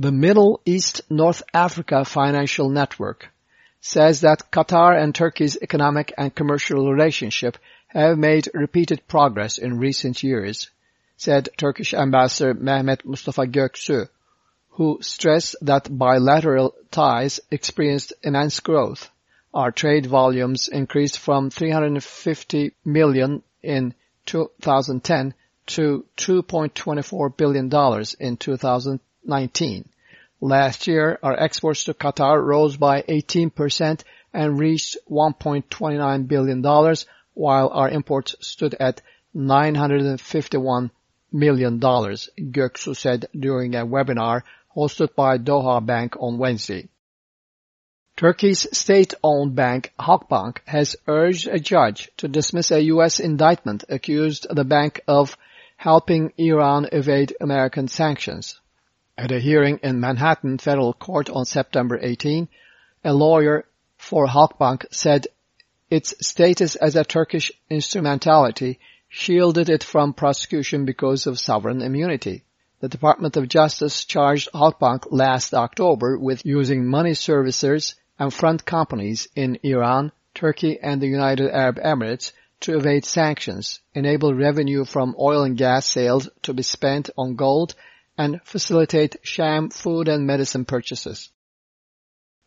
The Middle East North Africa Financial Network says that Qatar and Turkey's economic and commercial relationship have made repeated progress in recent years, said Turkish Ambassador Mehmet Mustafa Göksu, who stressed that bilateral ties experienced immense growth. Our trade volumes increased from 350 million in 2010 to $2.24 billion in 2019. Last year, our exports to Qatar rose by 18% and reached $1.29 billion, while our imports stood at $951 million, Göksu said during a webinar hosted by Doha Bank on Wednesday. Turkey's state-owned bank Halkbank has urged a judge to dismiss a U.S. indictment accused the bank of helping Iran evade American sanctions. At a hearing in Manhattan federal court on September 18, a lawyer for Halkbank said its status as a Turkish instrumentality shielded it from prosecution because of sovereign immunity. The Department of Justice charged Halkbank last October with using money servicers and front companies in Iran, Turkey, and the United Arab Emirates to evade sanctions, enable revenue from oil and gas sales to be spent on gold, and facilitate sham food and medicine purchases.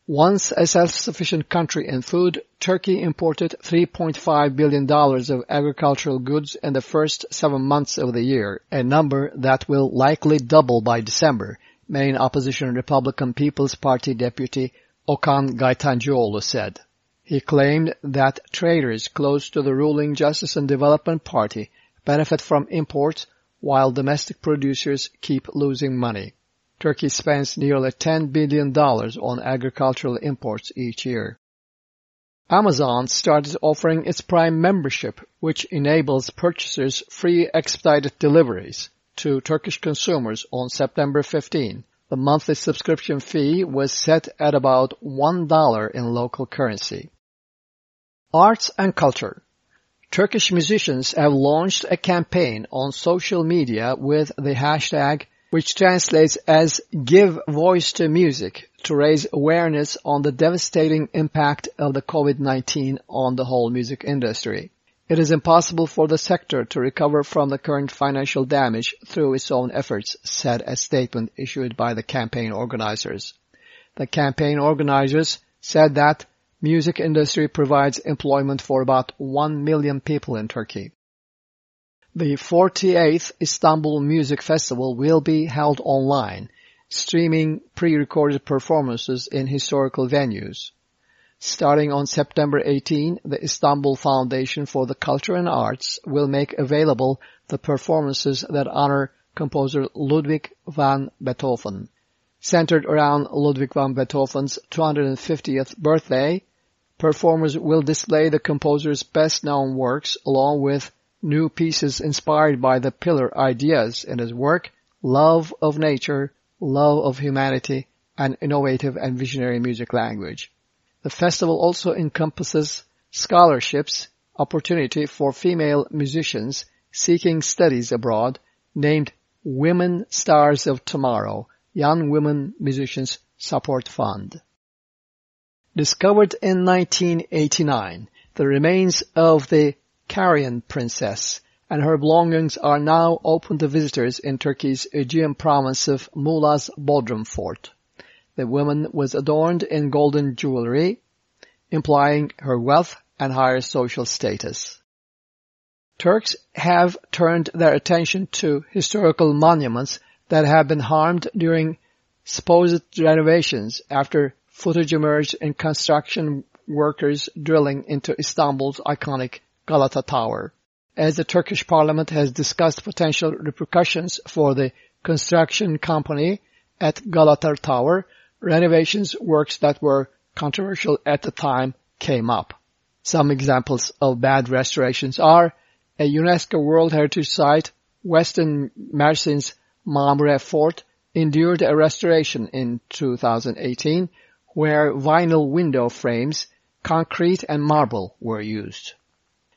Once a self-sufficient country in food, Turkey imported $3.5 billion of agricultural goods in the first seven months of the year, a number that will likely double by December, main opposition Republican People's Party deputy Okan Gaytancioğlu said. He claimed that traders close to the ruling Justice and Development Party benefit from imports while domestic producers keep losing money. Turkey spends nearly $10 billion on agricultural imports each year. Amazon started offering its Prime membership, which enables purchasers free expedited deliveries to Turkish consumers on September 15. The monthly subscription fee was set at about $1 in local currency. Arts and Culture Turkish musicians have launched a campaign on social media with the hashtag which translates as Give Voice to Music to raise awareness on the devastating impact of the COVID-19 on the whole music industry. It is impossible for the sector to recover from the current financial damage through its own efforts, said a statement issued by the campaign organizers. The campaign organizers said that music industry provides employment for about 1 million people in Turkey. The 48th Istanbul Music Festival will be held online, streaming pre-recorded performances in historical venues. Starting on September 18, the Istanbul Foundation for the Culture and Arts will make available the performances that honor composer Ludwig van Beethoven. Centered around Ludwig van Beethoven's 250th birthday, performers will display the composer's best-known works along with new pieces inspired by the pillar ideas in his work, love of nature, love of humanity, and innovative and visionary music language. The festival also encompasses scholarships, opportunity for female musicians seeking studies abroad, named Women Stars of Tomorrow, Young Women Musicians Support Fund. Discovered in 1989, the remains of the Carian princess and her belongings are now open to visitors in Turkey's Aegean province of Muğla's Bodrum Fort. The woman was adorned in golden jewelry, implying her wealth and higher social status. Turks have turned their attention to historical monuments that have been harmed during supposed renovations after footage emerged in construction workers drilling into Istanbul's iconic Galata Tower. As the Turkish parliament has discussed potential repercussions for the construction company at Galata Tower, renovations works that were controversial at the time came up. Some examples of bad restorations are a UNESCO World Heritage Site, Western Mersin's Mamure Fort, endured a restoration in 2018 where vinyl window frames, concrete and marble were used.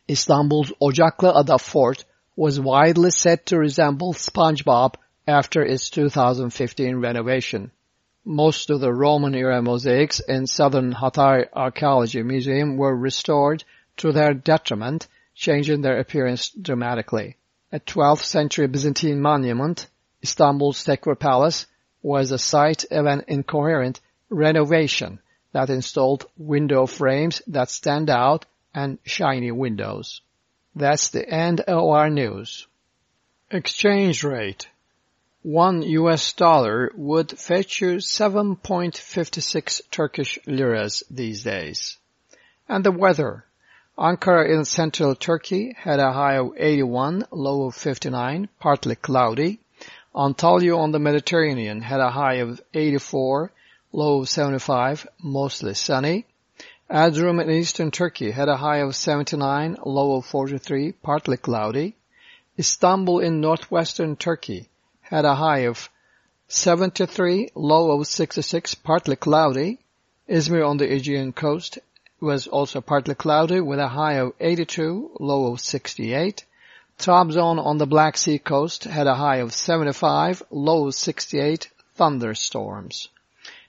Istanbul's Ocaklı Ada Fort was widely said to resemble SpongeBob after its 2015 renovation. Most of the Roman-era mosaics in Southern Hatay Archaeology Museum were restored to their detriment, changing their appearance dramatically. A 12th century Byzantine monument, Istanbul's Tekfur Palace, was a site of an incoherent renovation that installed window frames that stand out and shiny windows. That's the end of our news. Exchange rate. One US dollar would fetch you 7.56 Turkish liras these days. And the weather. Ankara in central Turkey had a high of 81, low of 59, partly cloudy. Antalya on the Mediterranean had a high of 84, low of 75, mostly sunny. Erzurum in eastern Turkey had a high of 79, low of 43, partly cloudy. Istanbul in northwestern Turkey had a high of 73, low of 66, partly cloudy. Izmir on the Aegean coast was also partly cloudy with a high of 82, low of 68. Trabzon on the Black Sea coast had a high of 75, low of 68, thunderstorms.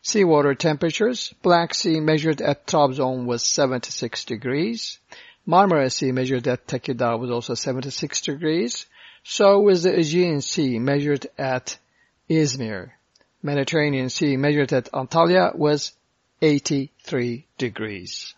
Seawater temperatures, Black Sea measured at Trabzon was 76 degrees. Marmara Sea measured at Tekirdağ was also 76 degrees. So was the Aegean Sea measured at Izmir. Mediterranean Sea measured at Antalya was 83 degrees.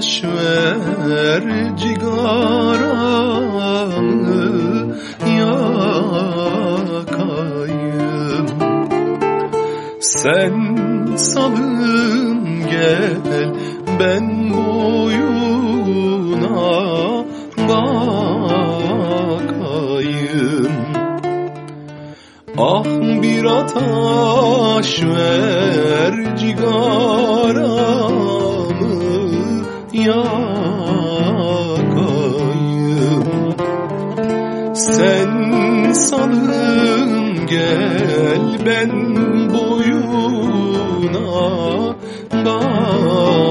Ataş ver cigaramı yakayım. Sen salın gel ben boyuna bakayım. Ah bir ataş ver cigaramı yakayım Sen salın gel ben boyuna bakayım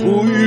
Arkadaşlar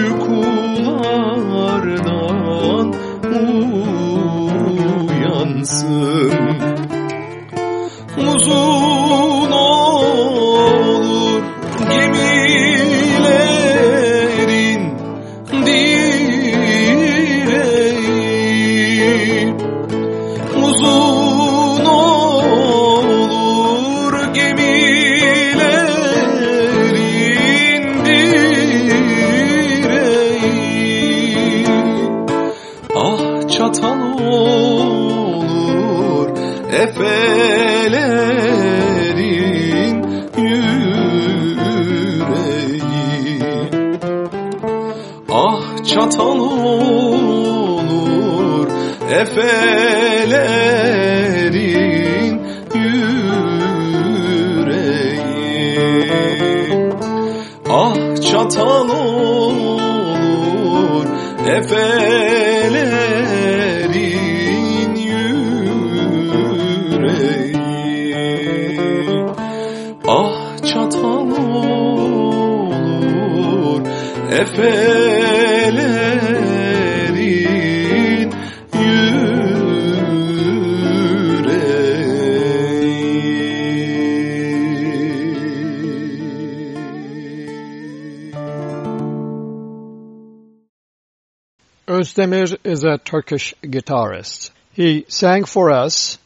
Özdemir is a Turkish guitarist. He sang for us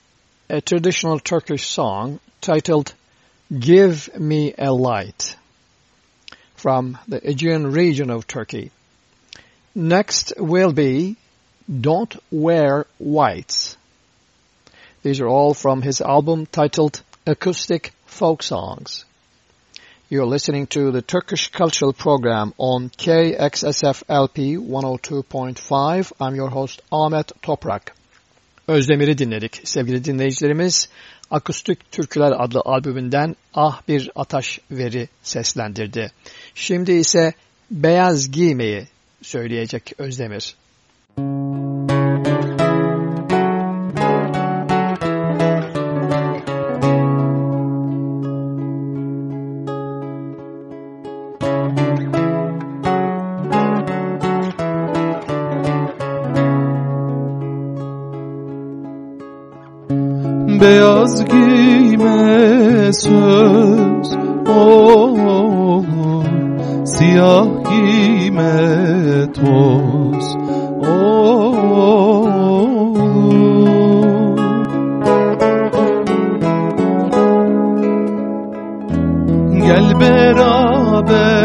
a traditional Turkish song titled Give Me a Light from the Aegean region of Turkey. Next will be Don't Wear Whites. These are all from his album titled Acoustic Folk Songs. You're listening to the Turkish Cultural Program on KXSF LP 102.5. I'm your host Ahmet Toprak. Özdemir'i dinledik sevgili dinleyicilerimiz. Akustik Türküler adlı albümünden Ah Bir Ataş Veri seslendirdi. Şimdi ise Beyaz Giymeyi söyleyecek Özdemir. Beyaz Yazgime söz oh. Siyah gime toz oh. Gel beraber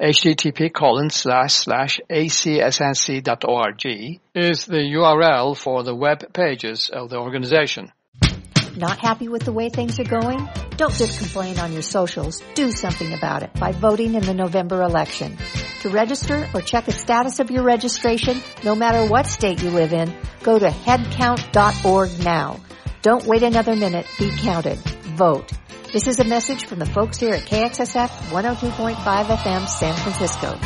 Http colon slash slash acsnc.org is the URL for the web pages of the organization. Not happy with the way things are going? Don't just complain on your socials. Do something about it by voting in the November election. To register or check the status of your registration, no matter what state you live in, go to headcount.org now. Don't wait another minute. Be counted. Vote. This is a message from the folks here at KXSF 102.5 FM San Francisco.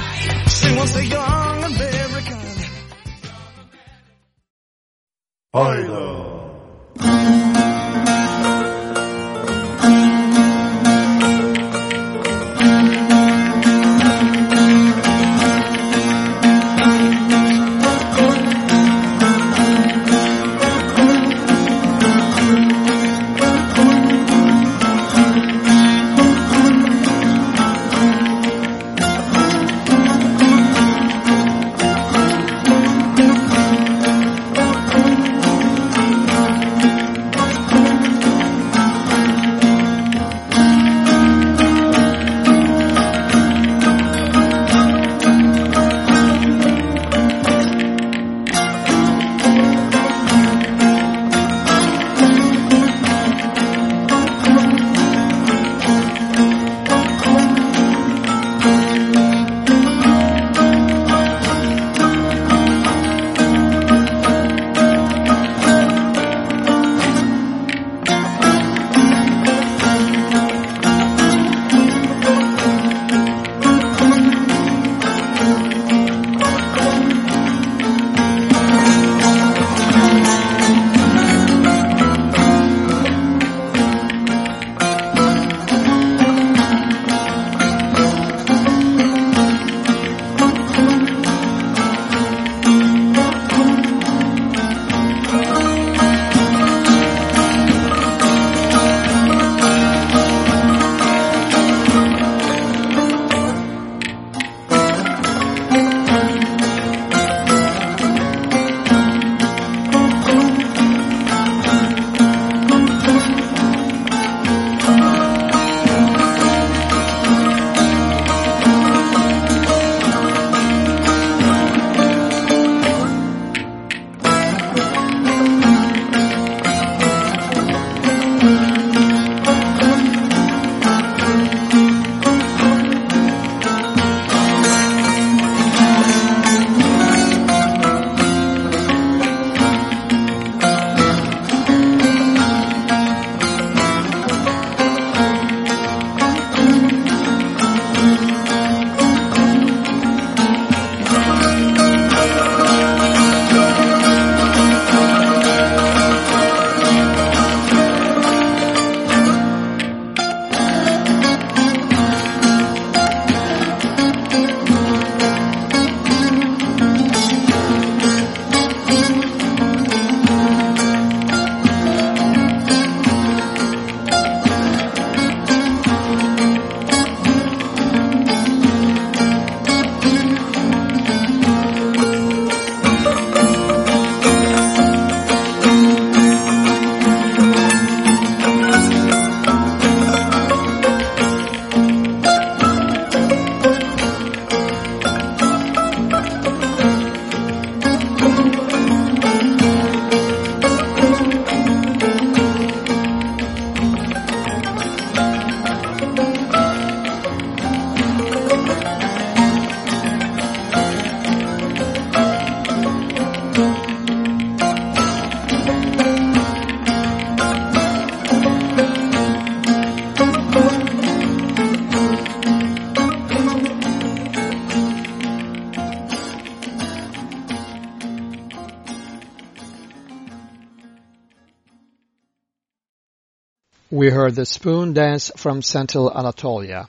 Heard the spoon dance from Central Anatolia.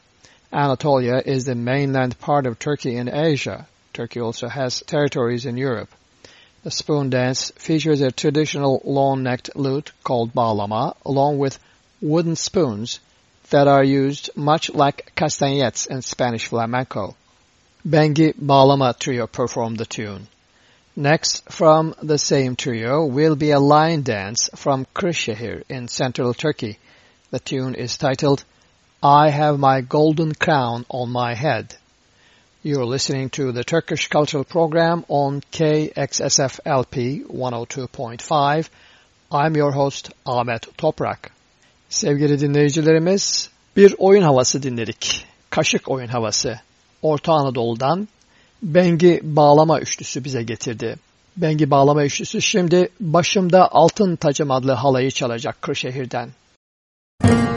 Anatolia is the mainland part of Turkey in Asia. Turkey also has territories in Europe. The spoon dance features a traditional long-necked lute called bağlama, along with wooden spoons that are used much like castanets in Spanish flamenco. Bengi Bağlama Trio performed the tune. Next, from the same trio, will be a line dance from Kırşehir in central Turkey. The tune is titled, I Have My Golden Crown on My Head. You're listening to the Turkish Cultural Program on KXSFLP 102.5. I'm your host Ahmet Toprak. Sevgili dinleyicilerimiz, bir oyun havası dinledik. Kaşık oyun havası. Orta Anadolu'dan Bengi Bağlama Üçlüsü bize getirdi. Bengi Bağlama Üçlüsü şimdi Başımda Altın Tacım adlı halayı çalacak Kırşehir'den. We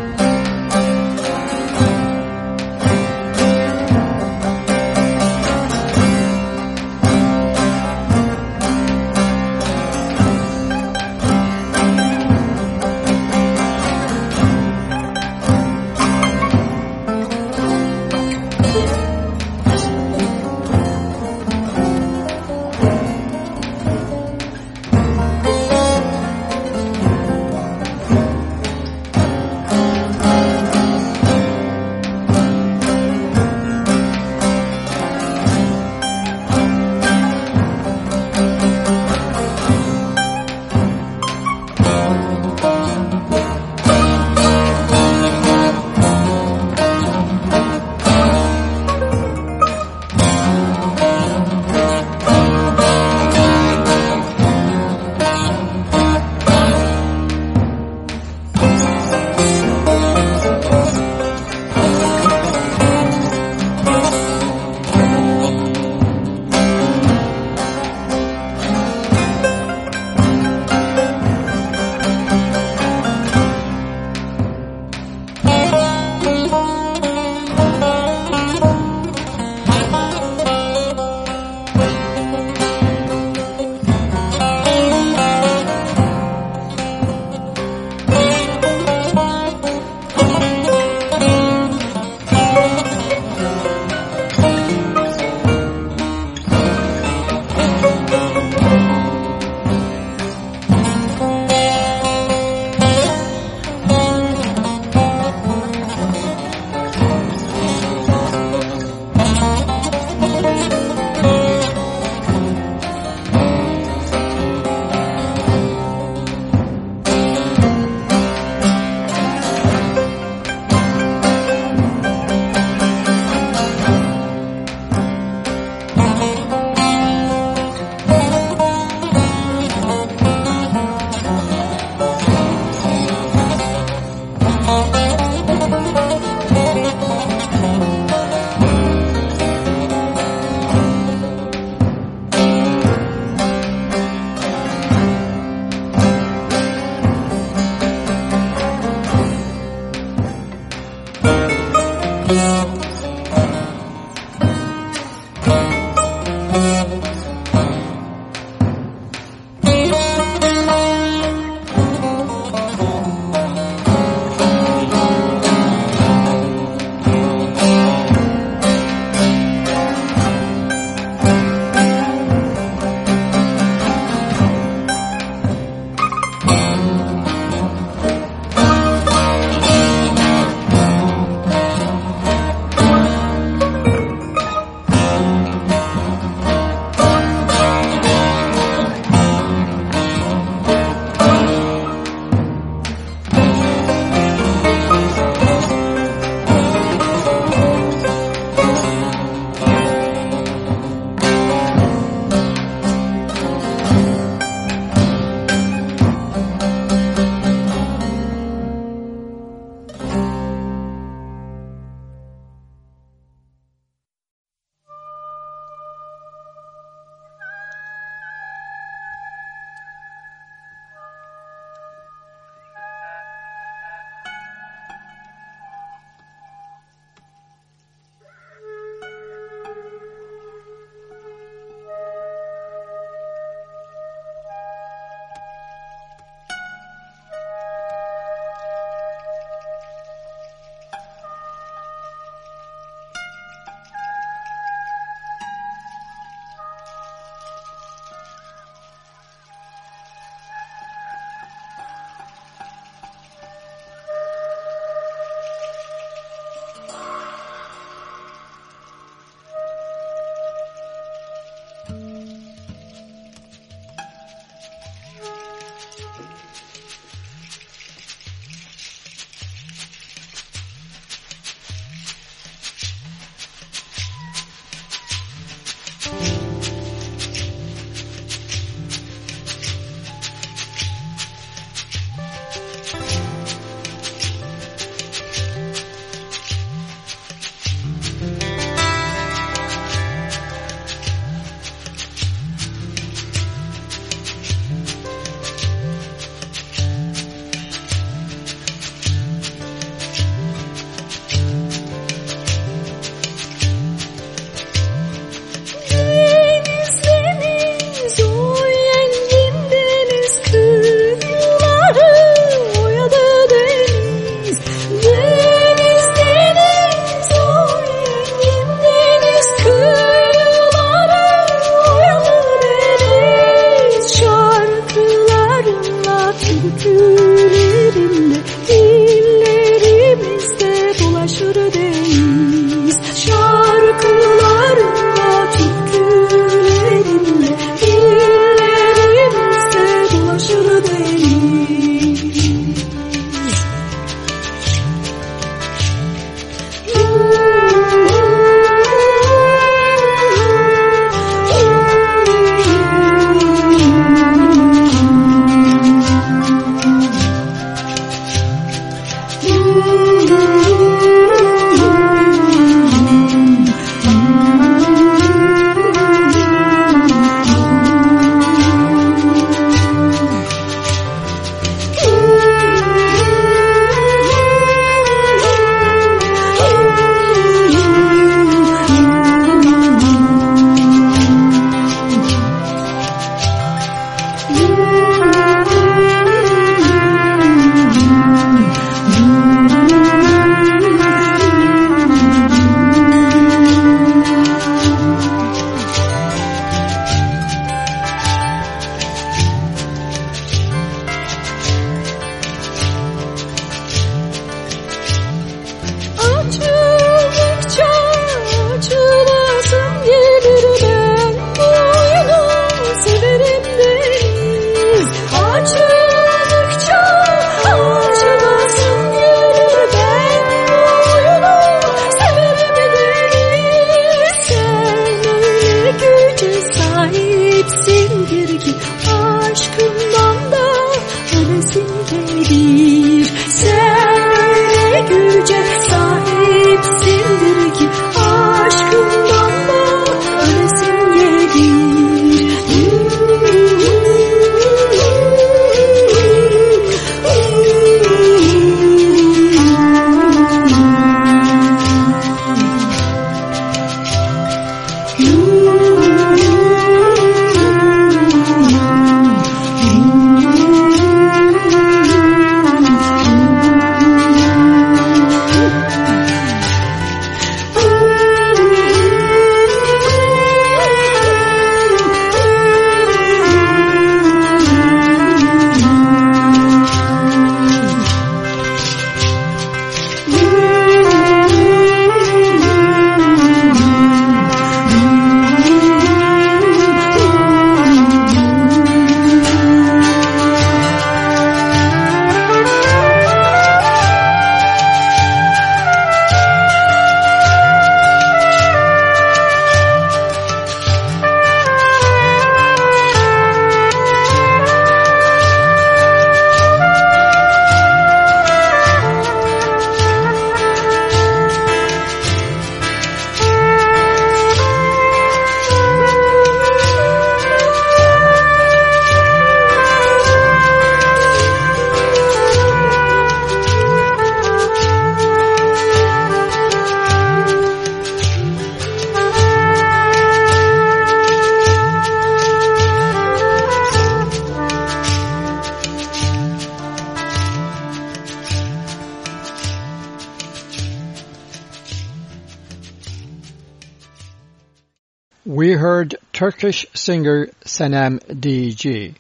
Turkish singer Senem Diyici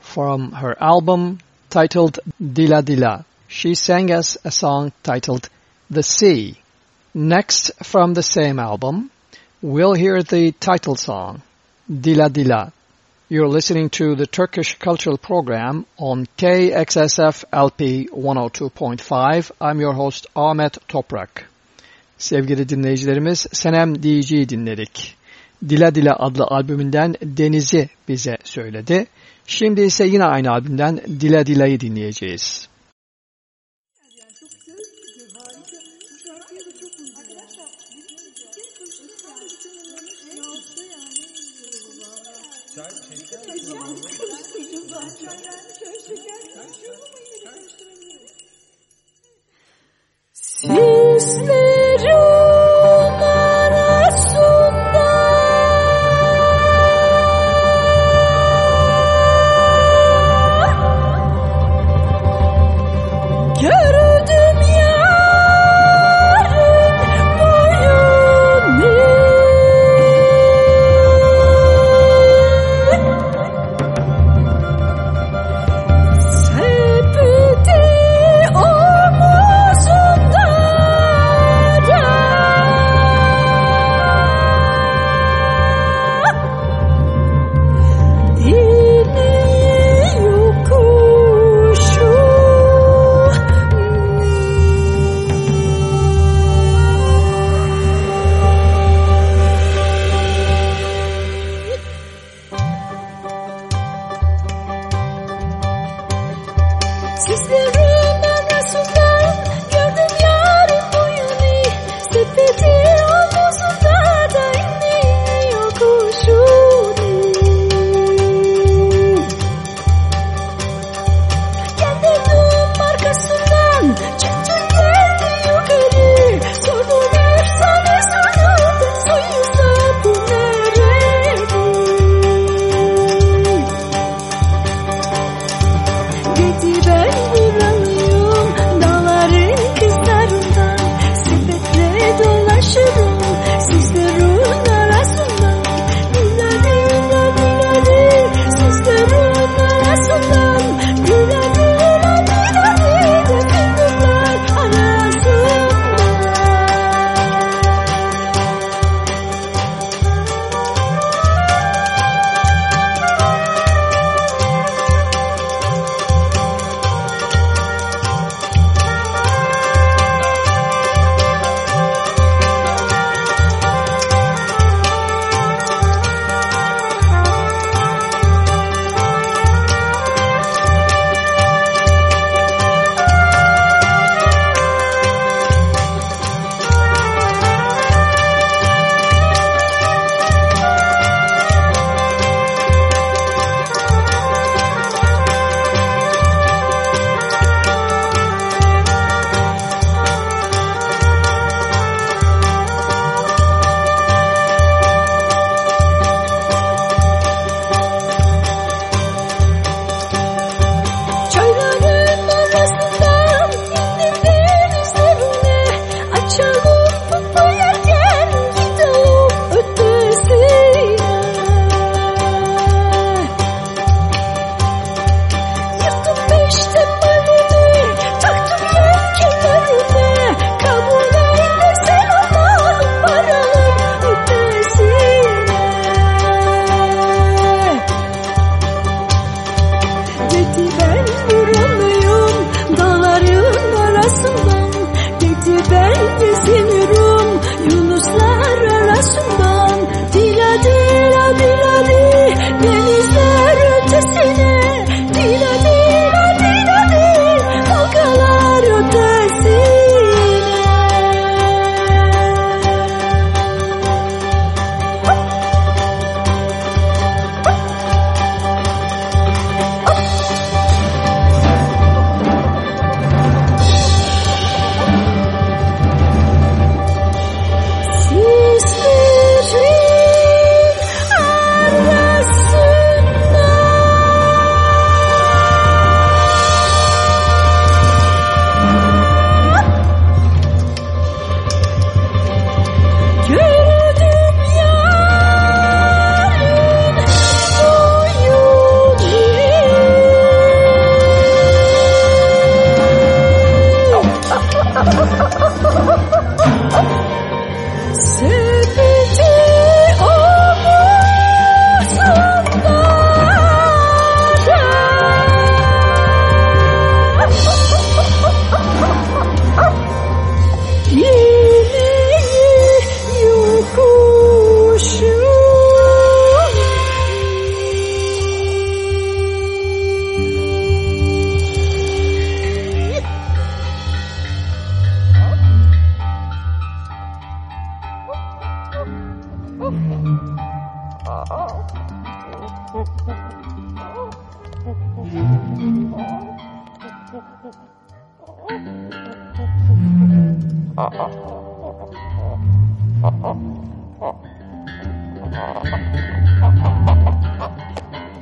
from her album titled Dila Dila. She sang us a song titled The Sea. Next from the same album, we'll hear the title song, Dila Dila. You're listening to the Turkish Cultural Program on KXSF LP 102.5. I'm your host Ahmet Toprak. Sevgili dinleyicilerimiz Senem Diyici dinledik. Dila Dila adlı albümünden Deniz'i bize söyledi. Şimdi ise yine aynı albümden Dila Dila'yı dinleyeceğiz.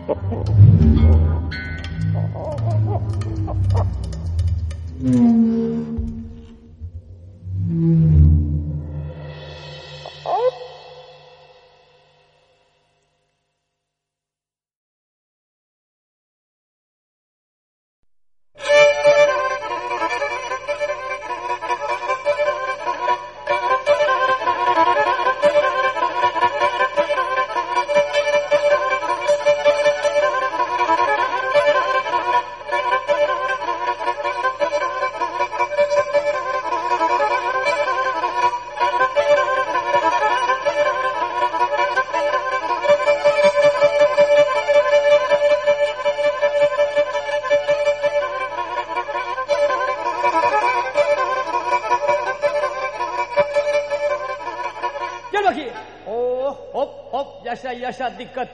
Oh, [laughs]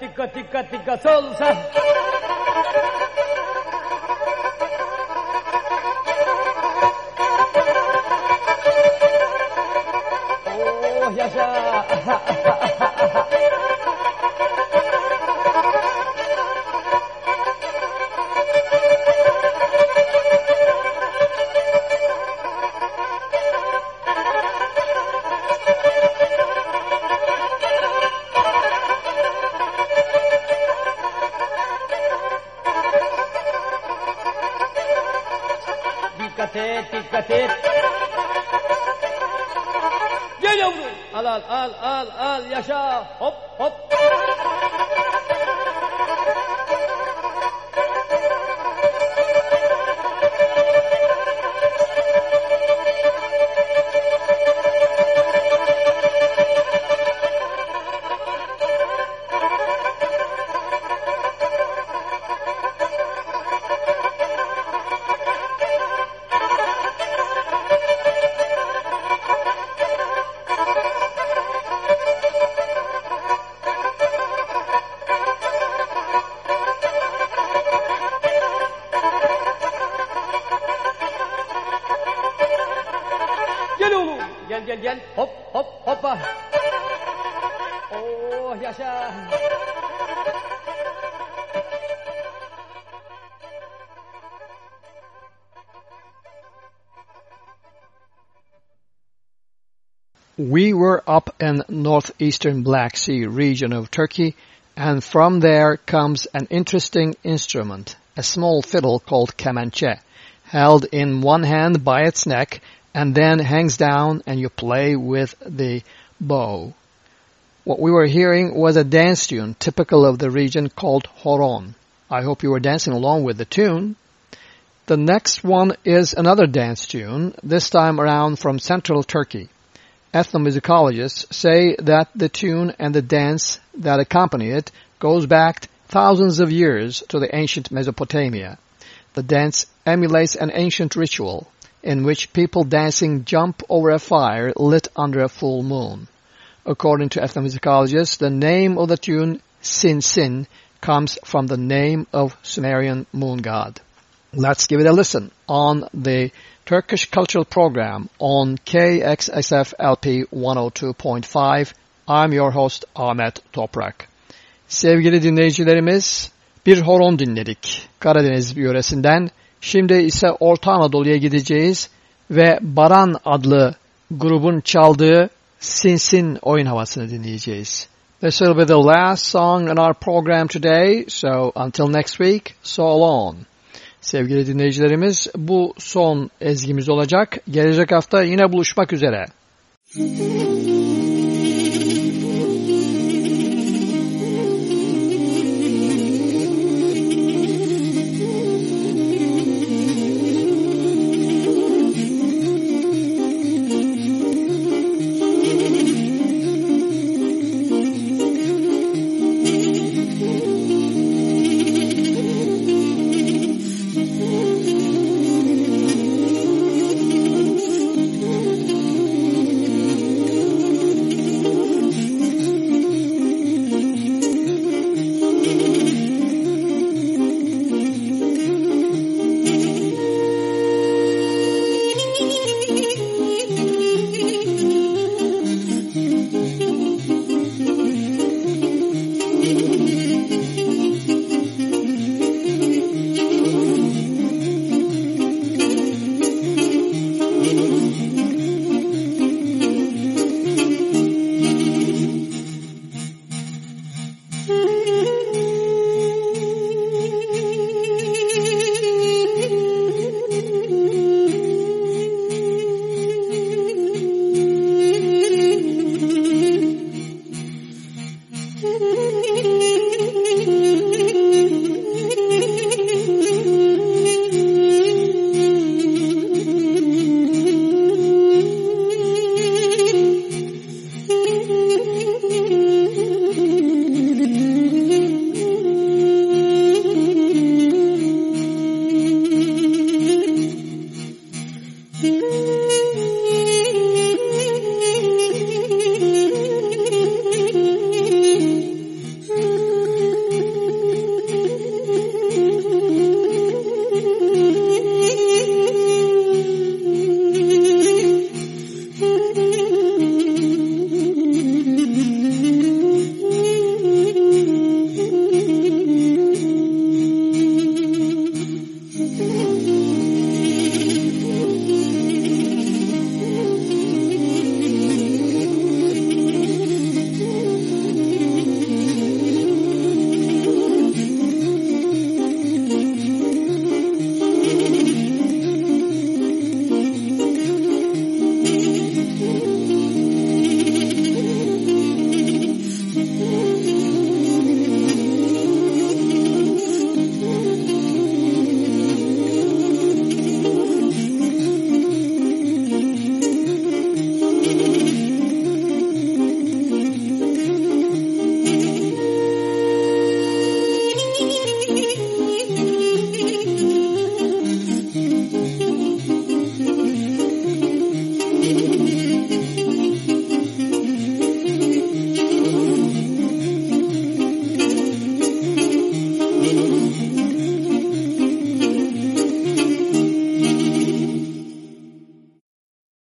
تکا تکا in northeastern Black Sea region of Turkey, and from there comes an interesting instrument, a small fiddle called kemençe, held in one hand by its neck and then hangs down and you play with the bow. What we were hearing was a dance tune typical of the region called horon. I hope you were dancing along with the tune. The next one is another dance tune, this time around from central Turkey. Ethnomusicologists say that the tune and the dance that accompany it goes back thousands of years to the ancient Mesopotamia. The dance emulates an ancient ritual in which people dancing jump over a fire lit under a full moon. According to ethnomusicologists, the name of the tune Sin Sin comes from the name of Sumerian moon god. Let's give it a listen on the Turkish Cultural Program on KXSF LP 102.5. I'm your host Ahmet Toprak. Sevgili dinleyicilerimiz bir horon dinledik Karadeniz yöresinden. Şimdi ise Orta Anadolu'ya gideceğiz ve Baran adlı grubun çaldığı Sinsin oyun havasını dinleyeceğiz. This will be the last song in our program today, so until next week, so long. Sevgili dinleyicilerimiz bu son ezgimiz olacak. Gelecek hafta yine buluşmak üzere.